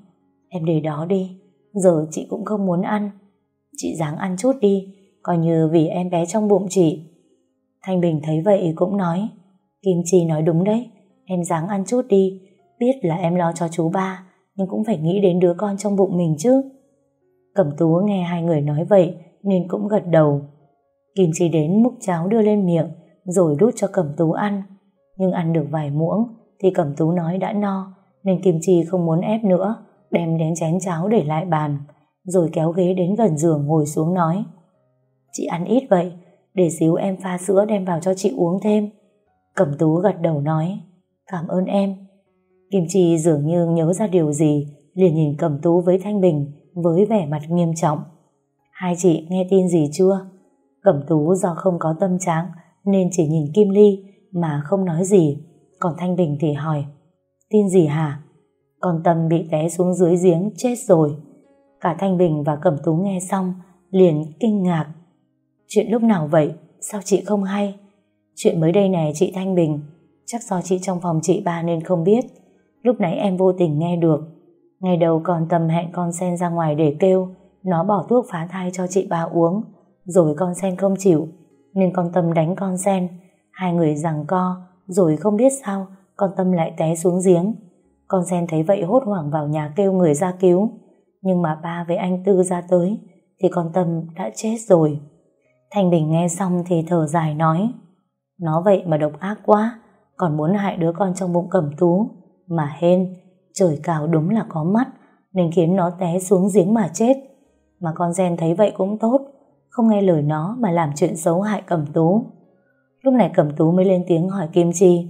Em để đó đi, giờ chị cũng không muốn ăn. Chị dáng ăn chút đi, coi như vì em bé trong bụng chị. Thanh Bình thấy vậy cũng nói Kim Chi nói đúng đấy, em dáng ăn chút đi, biết là em lo cho chú ba, nhưng cũng phải nghĩ đến đứa con trong bụng mình chứ. Cẩm Tú nghe hai người nói vậy nên cũng gật đầu. Kim Chi đến múc cháo đưa lên miệng rồi đút cho Cẩm Tú ăn. Nhưng ăn được vài muỗng thì Cẩm Tú nói đã no nên Kim Chi không muốn ép nữa đem đến chén cháo để lại bàn rồi kéo ghế đến gần giường ngồi xuống nói Chị ăn ít vậy để xíu em pha sữa đem vào cho chị uống thêm. Cẩm Tú gật đầu nói Cảm ơn em. Kim Chi dường như nhớ ra điều gì, liền nhìn Cẩm Tú với Thanh Bình với vẻ mặt nghiêm trọng. Hai chị nghe tin gì chưa? Cẩm Tú do không có tâm trạng nên chỉ nhìn Kim Ly mà không nói gì. Còn Thanh Bình thì hỏi, Tin gì hả? Con Tâm bị té xuống dưới giếng chết rồi. Cả Thanh Bình và Cẩm Tú nghe xong liền kinh ngạc. Chuyện lúc nào vậy? Sao chị không hay? Chuyện mới đây này chị Thanh Bình, chắc do chị trong phòng chị ba nên không biết. Lúc nãy em vô tình nghe được. Ngày đầu còn Tâm hẹn con sen ra ngoài để kêu, nó bỏ thuốc phá thai cho chị ba uống, rồi con sen không chịu, nên con Tâm đánh con sen. Hai người giằng co, rồi không biết sao, con Tâm lại té xuống giếng. Con sen thấy vậy hốt hoảng vào nhà kêu người ra cứu. Nhưng mà ba với anh Tư ra tới, thì con Tâm đã chết rồi. Thanh Bình nghe xong thì thở dài nói, nó vậy mà độc ác quá, còn muốn hại đứa con trong bụng cẩm tú mà hên. Trời cao đúng là có mắt, nên khiến nó té xuống giếng mà chết. Mà con gen thấy vậy cũng tốt, không nghe lời nó mà làm chuyện xấu hại cẩm tú. Lúc này cẩm tú mới lên tiếng hỏi Kim Chi,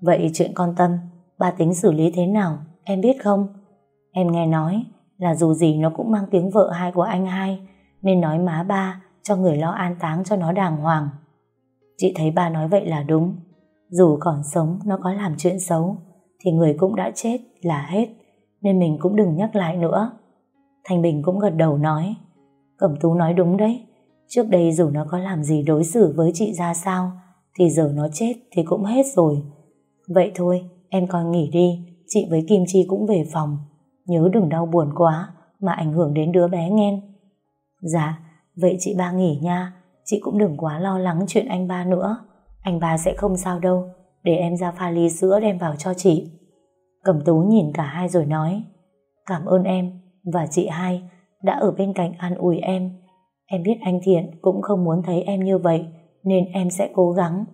vậy chuyện con Tâm, ba tính xử lý thế nào, em biết không? Em nghe nói là dù gì nó cũng mang tiếng vợ hai của anh hai, nên nói má ba cho người lo an táng cho nó đàng hoàng. Chị thấy ba nói vậy là đúng. Dù còn sống, nó có làm chuyện xấu thì người cũng đã chết là hết nên mình cũng đừng nhắc lại nữa. Thanh Bình cũng gật đầu nói Cẩm Tú nói đúng đấy trước đây dù nó có làm gì đối xử với chị ra sao thì giờ nó chết thì cũng hết rồi. Vậy thôi, em coi nghỉ đi chị với Kim Chi cũng về phòng nhớ đừng đau buồn quá mà ảnh hưởng đến đứa bé nghe. Dạ, vậy chị ba nghỉ nha chị cũng đừng quá lo lắng chuyện anh ba nữa anh ba sẽ không sao đâu để em ra pha ly sữa đem vào cho chị. Cẩm tú nhìn cả hai rồi nói, Cảm ơn em và chị hai đã ở bên cạnh an ủi em. Em biết anh Thiện cũng không muốn thấy em như vậy nên em sẽ cố gắng.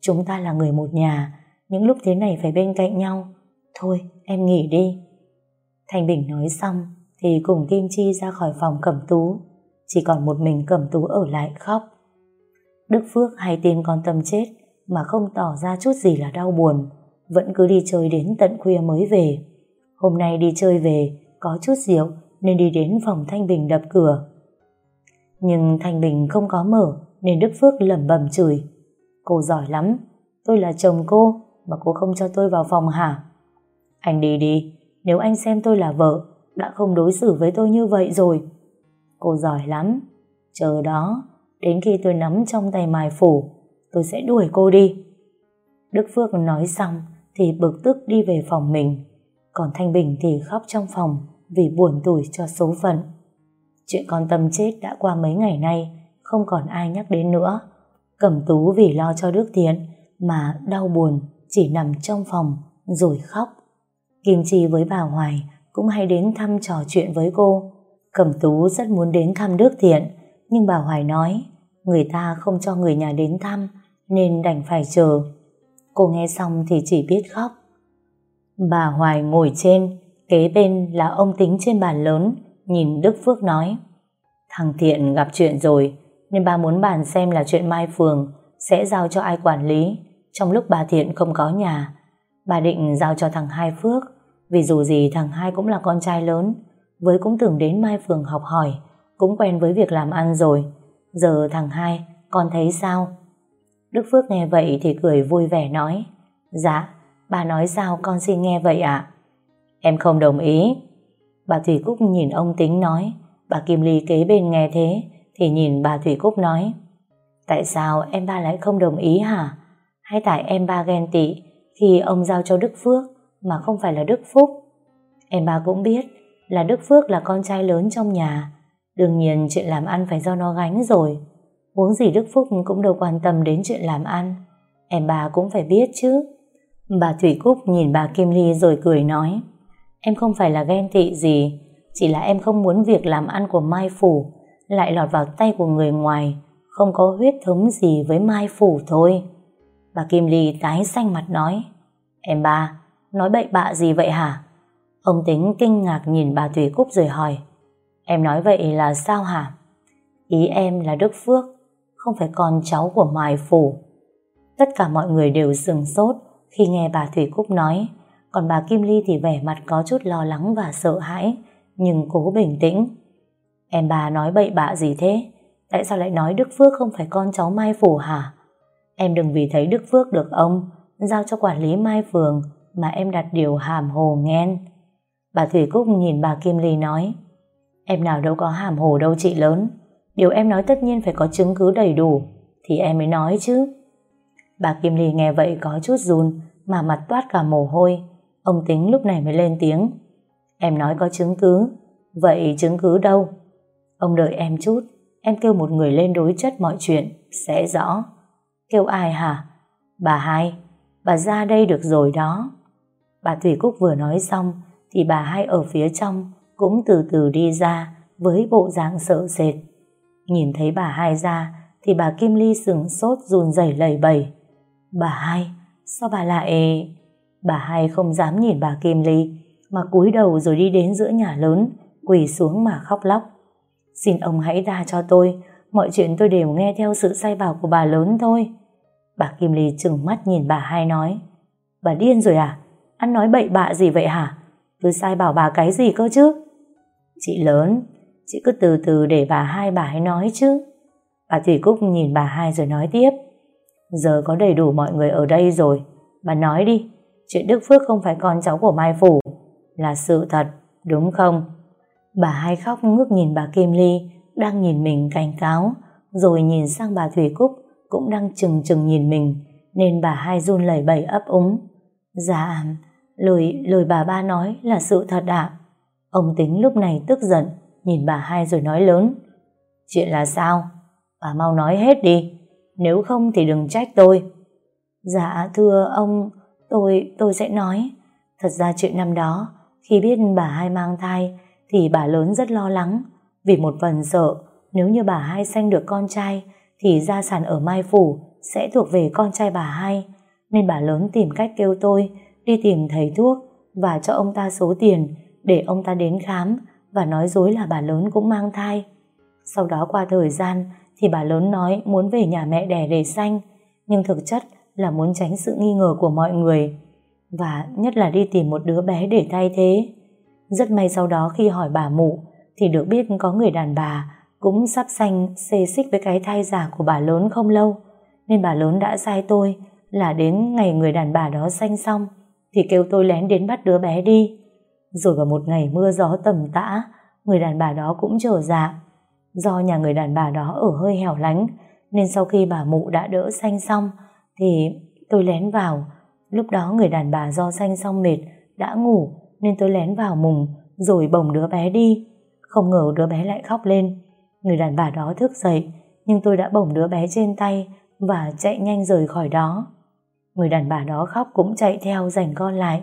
Chúng ta là người một nhà, những lúc thế này phải bên cạnh nhau. Thôi, em nghỉ đi. Thành Bình nói xong thì cùng Kim Chi ra khỏi phòng Cẩm Tú. Chỉ còn một mình Cẩm Tú ở lại khóc. Đức Phước hay tin con Tâm chết mà không tỏ ra chút gì là đau buồn vẫn cứ đi chơi đến tận khuya mới về. Hôm nay đi chơi về, có chút rượu nên đi đến phòng Thanh Bình đập cửa. Nhưng Thanh Bình không có mở nên Đức Phước lẩm bẩm chửi. Cô giỏi lắm, tôi là chồng cô mà cô không cho tôi vào phòng hả? Anh đi đi, nếu anh xem tôi là vợ, đã không đối xử với tôi như vậy rồi. Cô giỏi lắm, chờ đó, đến khi tôi nắm trong tay mài phủ, tôi sẽ đuổi cô đi. Đức Phước nói xong thì bực tức đi về phòng mình. Còn Thanh Bình thì khóc trong phòng vì buồn tủi cho số phận. Chuyện con Tâm chết đã qua mấy ngày nay, không còn ai nhắc đến nữa. Cẩm tú vì lo cho Đức Thiện mà đau buồn chỉ nằm trong phòng rồi khóc. Kim Chi với bà Hoài cũng hay đến thăm trò chuyện với cô. Cẩm tú rất muốn đến thăm Đức Thiện nhưng bà Hoài nói người ta không cho người nhà đến thăm nên đành phải chờ. Cô nghe xong thì chỉ biết khóc. Bà Hoài ngồi trên, kế bên là ông tính trên bàn lớn, nhìn Đức Phước nói. Thằng Thiện gặp chuyện rồi, nên bà muốn bàn xem là chuyện Mai Phường sẽ giao cho ai quản lý trong lúc bà Thiện không có nhà. Bà định giao cho thằng Hai Phước, vì dù gì thằng Hai cũng là con trai lớn, với cũng từng đến Mai Phường học hỏi, cũng quen với việc làm ăn rồi. Giờ thằng Hai, con thấy sao? Đức Phước nghe vậy thì cười vui vẻ nói Dạ, bà nói sao con xin nghe vậy ạ? Em không đồng ý. Bà Thủy Cúc nhìn ông Tính nói, bà Kim Ly kế bên nghe thế, thì nhìn bà Thủy Cúc nói, tại sao em ba lại không đồng ý hả? Hay tại em ba ghen tị khi ông giao cho Đức Phước mà không phải là Đức Phúc? Em ba cũng biết là Đức Phước là con trai lớn trong nhà, đương nhiên chuyện làm ăn phải do nó gánh rồi. Huống gì Đức Phúc cũng đâu quan tâm đến chuyện làm ăn. Em bà cũng phải biết chứ. Bà Thủy Cúc nhìn bà Kim Ly rồi cười nói, Em không phải là ghen tị gì, Chỉ là em không muốn việc làm ăn của Mai Phủ lại lọt vào tay của người ngoài, không có huyết thống gì với Mai Phủ thôi. Bà Kim Ly tái xanh mặt nói, Em bà, nói bậy bạ gì vậy hả? Ông Tính kinh ngạc nhìn bà Thủy Cúc rồi hỏi, Em nói vậy là sao hả? Ý em là Đức Phước không phải con cháu của Mai Phủ. Tất cả mọi người đều sừng sốt khi nghe bà Thủy Cúc nói, còn bà Kim Ly thì vẻ mặt có chút lo lắng và sợ hãi, nhưng cố bình tĩnh. Em bà nói bậy bạ gì thế? Tại sao lại nói Đức Phước không phải con cháu Mai Phủ hả? Em đừng vì thấy Đức Phước được ông giao cho quản lý Mai Phường mà em đặt điều hàm hồ nghen. Bà Thủy Cúc nhìn bà Kim Ly nói Em nào đâu có hàm hồ đâu chị lớn Điều em nói tất nhiên phải có chứng cứ đầy đủ, Thì em mới nói chứ. Bà Kim Ly nghe vậy có chút run, Mà mặt toát cả mồ hôi. Ông tính lúc này mới lên tiếng. Em nói có chứng cứ. Vậy chứng cứ đâu? Ông đợi em chút. Em kêu một người lên đối chất mọi chuyện. Sẽ rõ. Kêu ai hả? Bà hai. Bà ra đây được rồi đó. Bà Thủy Cúc vừa nói xong, Thì bà hai ở phía trong Cũng từ từ đi ra Với bộ dạng sợ sệt. Nhìn thấy bà hai ra, Thì bà Kim Ly sừng sốt run rẩy lầy bầy. Bà hai, Sao bà lại Bà hai không dám nhìn bà Kim Ly, Mà cúi đầu rồi đi đến giữa nhà lớn, Quỳ xuống mà khóc lóc. Xin ông hãy tha cho tôi, Mọi chuyện tôi đều nghe theo sự sai bảo của bà lớn thôi. Bà Kim Ly trừng mắt nhìn bà hai nói. Bà điên rồi à? Ăn nói bậy bạ gì vậy hả? Tôi sai bảo bà cái gì cơ chứ? Chị lớn Chị cứ từ từ để bà hai bà ấy nói chứ. Bà Thủy Cúc nhìn bà hai rồi nói tiếp. Giờ có đầy đủ mọi người ở đây rồi. Bà nói đi Chuyện Đức Phước không phải con cháu của Mai Phủ. Là sự thật Đúng không? Bà hai khóc ngước nhìn bà Kim Ly Đang nhìn mình cảnh cáo Rồi nhìn sang bà Thủy Cúc Cũng đang chừng chừng nhìn mình Nên bà hai run lẩy bẩy ấp úng. Dạ Lời, lời bà ba nói là sự thật ạ. Ông tính lúc này tức giận Nhìn bà hai rồi nói lớn. Chuyện là sao? Bà mau nói hết đi. Nếu không thì đừng trách tôi. Dạ thưa ông Tôi, tôi sẽ nói. Thật ra chuyện năm đó Khi biết bà hai mang thai Thì bà lớn rất lo lắng. Vì một phần sợ Nếu như bà hai sanh được con trai Thì gia sản ở Mai Phủ Sẽ thuộc về con trai bà hai. Nên bà lớn tìm cách kêu tôi Đi tìm thầy thuốc Và cho ông ta số tiền Để ông ta đến khám. Và nói dối là bà lớn cũng mang thai Sau đó qua thời gian Thì bà lớn nói muốn về nhà mẹ đẻ để sanh, Nhưng thực chất là muốn tránh sự nghi ngờ của mọi người và nhất là đi tìm một đứa bé để thay thế. Rất may sau đó khi hỏi bà mụ thì được biết có người đàn bà cũng sắp sanh xê xích với cái thai giả của bà lớn không lâu, nên bà lớn đã sai tôi là đến ngày người đàn bà đó sanh xong thì kêu tôi lén đến bắt đứa bé đi. Rồi vào một ngày mưa gió tầm tã người đàn bà đó cũng trở dạ. Do nhà người đàn bà đó ở hơi hẻo lánh nên sau khi bà mụ đã đỡ sanh xong thì tôi lén vào. Lúc đó người đàn bà do sanh xong mệt, đã ngủ nên tôi lén vào mùng rồi bồng đứa bé đi. Không ngờ đứa bé lại khóc lên. Người đàn bà đó thức dậy nhưng tôi đã bồng đứa bé trên tay và chạy nhanh rời khỏi đó. Người đàn bà đó khóc cũng chạy theo giành con lại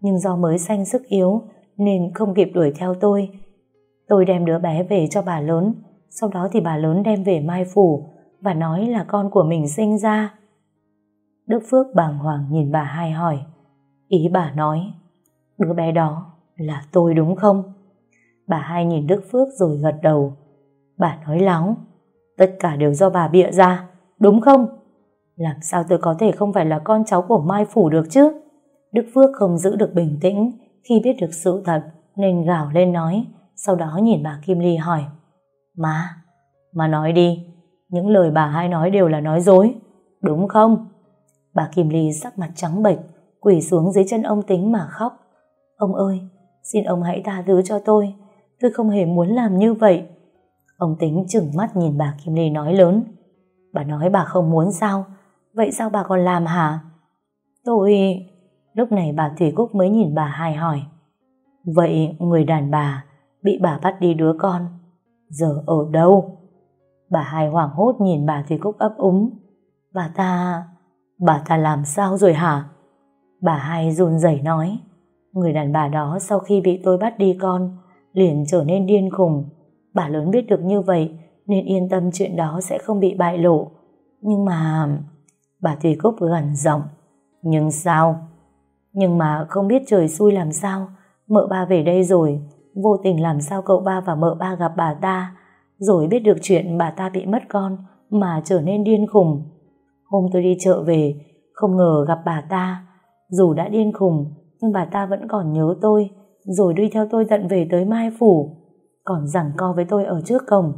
nhưng do mới sanh sức yếu nên không kịp đuổi theo tôi. Tôi đem đứa bé về cho bà lớn sau đó thì bà lớn đem về Mai Phủ và nói là con của mình sinh ra. Đức Phước bàng hoàng nhìn bà hai hỏi. Ý bà nói, đứa bé đó là tôi đúng không? Bà hai nhìn Đức Phước rồi gật đầu. Bà nói láo, tất cả đều do bà bịa ra, đúng không? Làm sao tôi có thể không phải là con cháu của Mai Phủ được chứ? Đức Phước không giữ được bình tĩnh khi biết được sự thật nên gào lên nói, sau đó nhìn bà Kim Ly hỏi. Má, má nói đi, những lời bà hai nói đều là nói dối, đúng không? Bà Kim Ly sắc mặt trắng bệch, quỳ xuống dưới chân ông Tính mà khóc. Ông ơi, xin ông hãy tha thứ cho tôi. Tôi không hề muốn làm như vậy. Ông Tính chừng mắt nhìn bà Kim Ly nói lớn. Bà nói bà không muốn sao? Vậy sao bà còn làm hả? Tôi... Lúc này bà Thủy Cúc mới nhìn bà hai hỏi. Vậy người đàn bà bị bà bắt đi đứa con, giờ ở đâu? Bà hai hoảng hốt nhìn bà Thủy Cúc ấp úng. Bà ta... Bà ta làm sao rồi hả? Bà hai run rẩy nói. Người đàn bà đó sau khi bị tôi bắt đi con, liền trở nên điên khùng. Bà lớn biết được như vậy, nên yên tâm chuyện đó sẽ không bị bại lộ. Nhưng mà... Bà Thủy Cúc gần giọng. Nhưng sao? Nhưng mà không biết trời xui làm sao, mợ ba về đây rồi, vô tình làm sao cậu ba và mợ ba gặp bà ta, rồi biết được chuyện bà ta bị mất con mà trở nên điên khùng. Hôm tôi đi chợ về, không ngờ gặp bà ta, dù đã điên khùng, nhưng bà ta vẫn còn nhớ tôi, rồi đi theo tôi tận về tới Mai Phủ, còn rằng co với tôi ở trước cổng.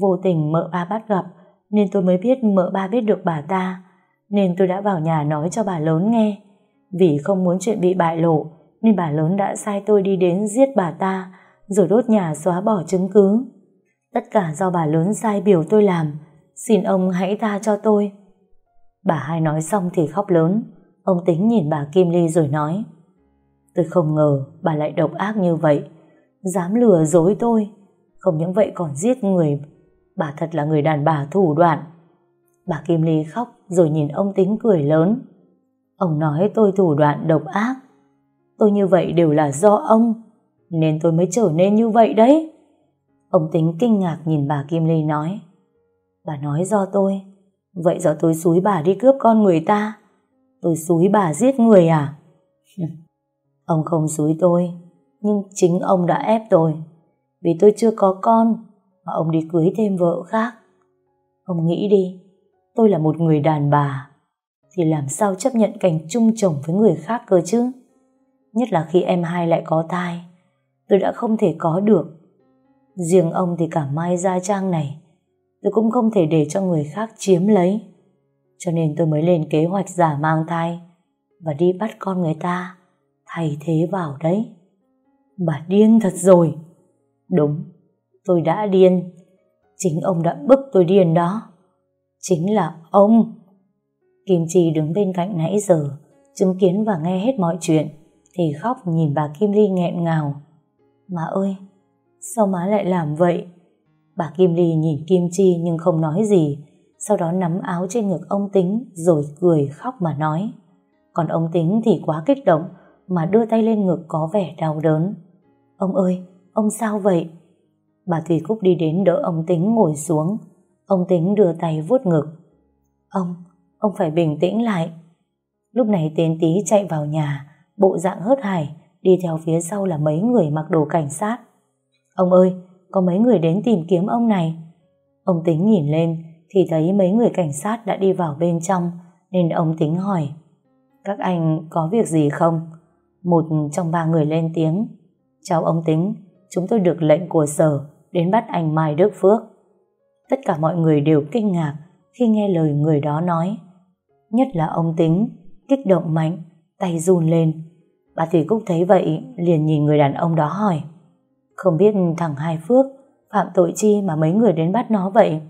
Vô tình mợ ba bắt gặp, nên tôi mới biết mợ ba biết được bà ta, nên tôi đã vào nhà nói cho bà lớn nghe. Vì không muốn chuyện bị bại lộ, nên bà lớn đã sai tôi đi đến giết bà ta, rồi đốt nhà xóa bỏ chứng cứ. Tất cả do bà lớn sai biểu tôi làm, xin ông hãy tha cho tôi. Bà hai nói xong thì khóc lớn, ông tính nhìn bà Kim Ly rồi nói, tôi không ngờ bà lại độc ác như vậy, dám lừa dối tôi, không những vậy còn giết người, bà thật là người đàn bà thủ đoạn. Bà Kim Ly khóc rồi nhìn ông tính cười lớn. Ông nói tôi thủ đoạn độc ác. Tôi như vậy đều là do ông, nên tôi mới trở nên như vậy đấy. Ông tính kinh ngạc nhìn bà Kim Ly nói. Bà nói do tôi, vậy do tôi xúi bà đi cướp con người ta. Tôi xúi bà giết người à? ông không xúi tôi, nhưng chính ông đã ép tôi. Vì tôi chưa có con, mà ông đi cưới thêm vợ khác. Ông nghĩ đi, tôi là một người đàn bà, thì làm sao chấp nhận cảnh chung chồng với người khác cơ chứ? Nhất là khi em hai lại có thai, tôi đã không thể có được. Riêng ông thì cả Mai Gia Trang này, tôi cũng không thể để cho người khác chiếm lấy. Cho nên tôi mới lên kế hoạch giả mang thai và đi bắt con người ta thay thế vào đấy. Bà điên thật rồi. Đúng, tôi đã điên. Chính ông đã bức tôi điên đó. Chính là ông. Kim Chi đứng bên cạnh nãy giờ, chứng kiến và nghe hết mọi chuyện, thì khóc nhìn bà Kim Ly nghẹn ngào. Má ơi, sao má lại làm vậy? Bà Kim Ly nhìn Kim Chi nhưng không nói gì, sau đó nắm áo trên ngực ông Tính rồi cười khóc mà nói. Còn ông Tính thì quá kích động mà đưa tay lên ngực có vẻ đau đớn. Ông ơi, ông sao vậy? Bà Thùy Cúc đi đến đỡ ông Tính ngồi xuống. Ông Tính đưa tay vuốt ngực. Ông, ông phải bình tĩnh lại. Lúc này tên tí chạy vào nhà, bộ dạng hớt hải, đi theo phía sau là mấy người mặc đồ cảnh sát. Ông ơi, có mấy người đến tìm kiếm ông này. Ông Tính nhìn lên, thì thấy mấy người cảnh sát đã đi vào bên trong, nên ông Tính hỏi. Các anh có việc gì không? Một trong ba người lên tiếng. Chào ông Tính, chúng tôi được lệnh của sở đến bắt anh Mai Đức Phước. Tất cả mọi người đều kinh ngạc khi nghe lời người đó nói. Nhất là ông Tính, kích động mạnh, tay run lên. Bà Thủy Cúc thấy vậy, liền nhìn người đàn ông đó hỏi. Không biết thằng Hai Phước phạm tội chi mà mấy người đến bắt nó vậy?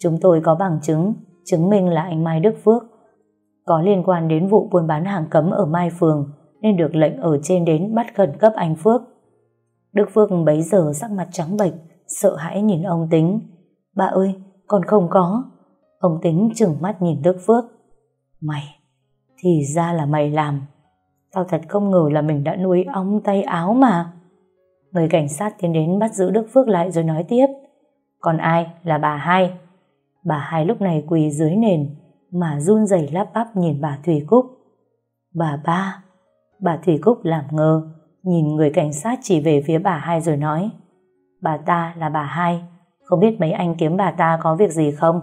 Chúng tôi có bằng chứng, chứng minh là anh Mai Đức Phước có liên quan đến vụ buôn bán hàng cấm ở Mai Phường nên được lệnh ở trên đến bắt khẩn cấp anh Phước. Đức Phước bấy giờ sắc mặt trắng bệch, sợ hãi nhìn ông Tính. Bà ơi, con không có. Ông Tính trừng mắt nhìn Đức Phước. Mày, thì ra là mày làm. Tao thật không ngờ là mình đã nuôi ong tay áo mà. Người cảnh sát tiến đến bắt giữ Đức Phước lại rồi nói tiếp. Còn ai là bà hai? Bà hai lúc này quỳ dưới nền mà run rẩy lắp bắp nhìn bà Thủy Cúc. Bà ba, bà Thủy Cúc làm ngơ, nhìn người cảnh sát chỉ về phía bà hai rồi nói. Bà ta là bà hai, không biết mấy anh kiếm bà ta có việc gì không?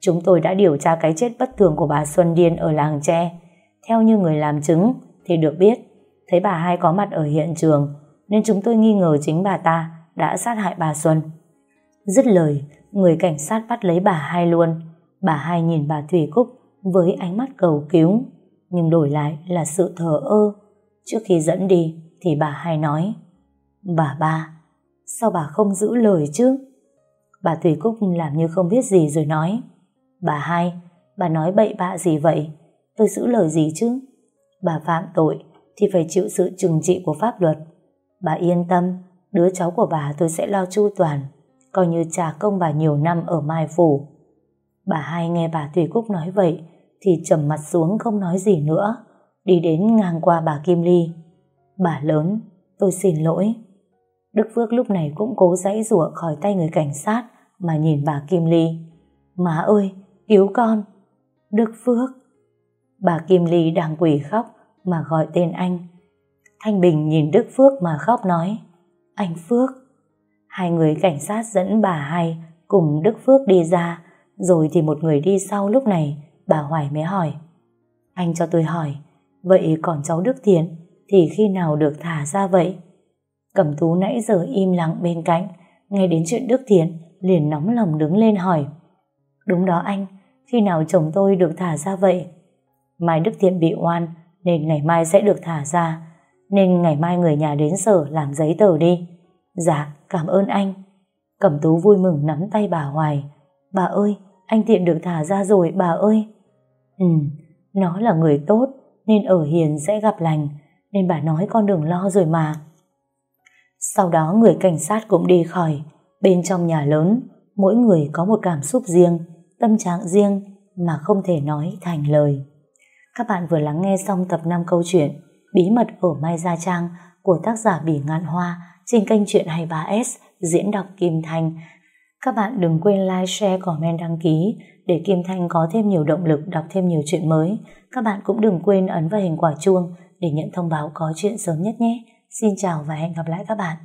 Chúng tôi đã điều tra cái chết bất thường của bà Xuân Điên ở làng tre. Theo như người làm chứng thì được biết, thấy bà hai có mặt ở hiện trường nên chúng tôi nghi ngờ chính bà ta đã sát hại bà Xuân. Dứt lời, người cảnh sát bắt lấy bà hai luôn. Bà hai nhìn bà Thủy Cúc với ánh mắt cầu cứu, nhưng đổi lại là sự thờ ơ. Trước khi dẫn đi thì bà hai nói Bà ba, sao bà không giữ lời chứ? Bà Thủy Cúc làm như không biết gì rồi nói Bà hai, bà nói bậy bạ gì vậy? Tôi giữ lời gì chứ? Bà phạm tội thì phải chịu sự trừng trị của pháp luật. Bà yên tâm, đứa cháu của bà tôi sẽ lo chu toàn, coi như trả công bà nhiều năm ở Mai Phủ. Bà hai nghe bà Thủy Cúc nói vậy thì trầm mặt xuống không nói gì nữa, đi đến ngang qua bà Kim Ly. Bà lớn, tôi xin lỗi. Đức Phước lúc này cũng cố giãy rủa khỏi tay người cảnh sát mà nhìn bà Kim Ly. Má ơi, cứu con. Đức Phước. Bà Kim Ly đang quỳ khóc mà gọi tên anh. Thanh Bình nhìn Đức Phước mà khóc nói, Anh Phước. Hai người cảnh sát dẫn bà hai cùng Đức Phước đi ra, rồi thì một người đi sau lúc này, bà Hoài mới hỏi, Anh cho tôi hỏi, vậy còn cháu Đức Thiện thì khi nào được thả ra vậy? Cẩm tú nãy giờ im lặng bên cạnh, nghe đến chuyện Đức Thiện liền nóng lòng đứng lên hỏi, Đúng đó anh khi nào chồng tôi được thả ra vậy? Mai Đức Thiện bị oan nên ngày mai sẽ được thả ra nên ngày mai người nhà đến sở làm giấy tờ đi. Dạ, cảm ơn anh. Cẩm tú vui mừng nắm tay bà Hoài. Bà ơi, anh Thiện được thả ra rồi, bà ơi. Ừ, nó là người tốt, nên ở hiền sẽ gặp lành, nên bà nói con đừng lo rồi mà. Sau đó người cảnh sát cũng đi khỏi. Bên trong nhà lớn, mỗi người có một cảm xúc riêng, tâm trạng riêng mà không thể nói thành lời. Các bạn vừa lắng nghe xong tập 5 câu chuyện Bí mật ở Mai Gia Trang của tác giả Bỉ Ngạn Hoa trên kênh Chuyện 23S diễn đọc Kim Thanh. Các bạn đừng quên like, share, comment, đăng ký để Kim Thanh có thêm nhiều động lực đọc thêm nhiều chuyện mới. Các bạn cũng đừng quên ấn vào hình quả chuông để nhận thông báo có chuyện sớm nhất nhé. Xin chào và hẹn gặp lại các bạn.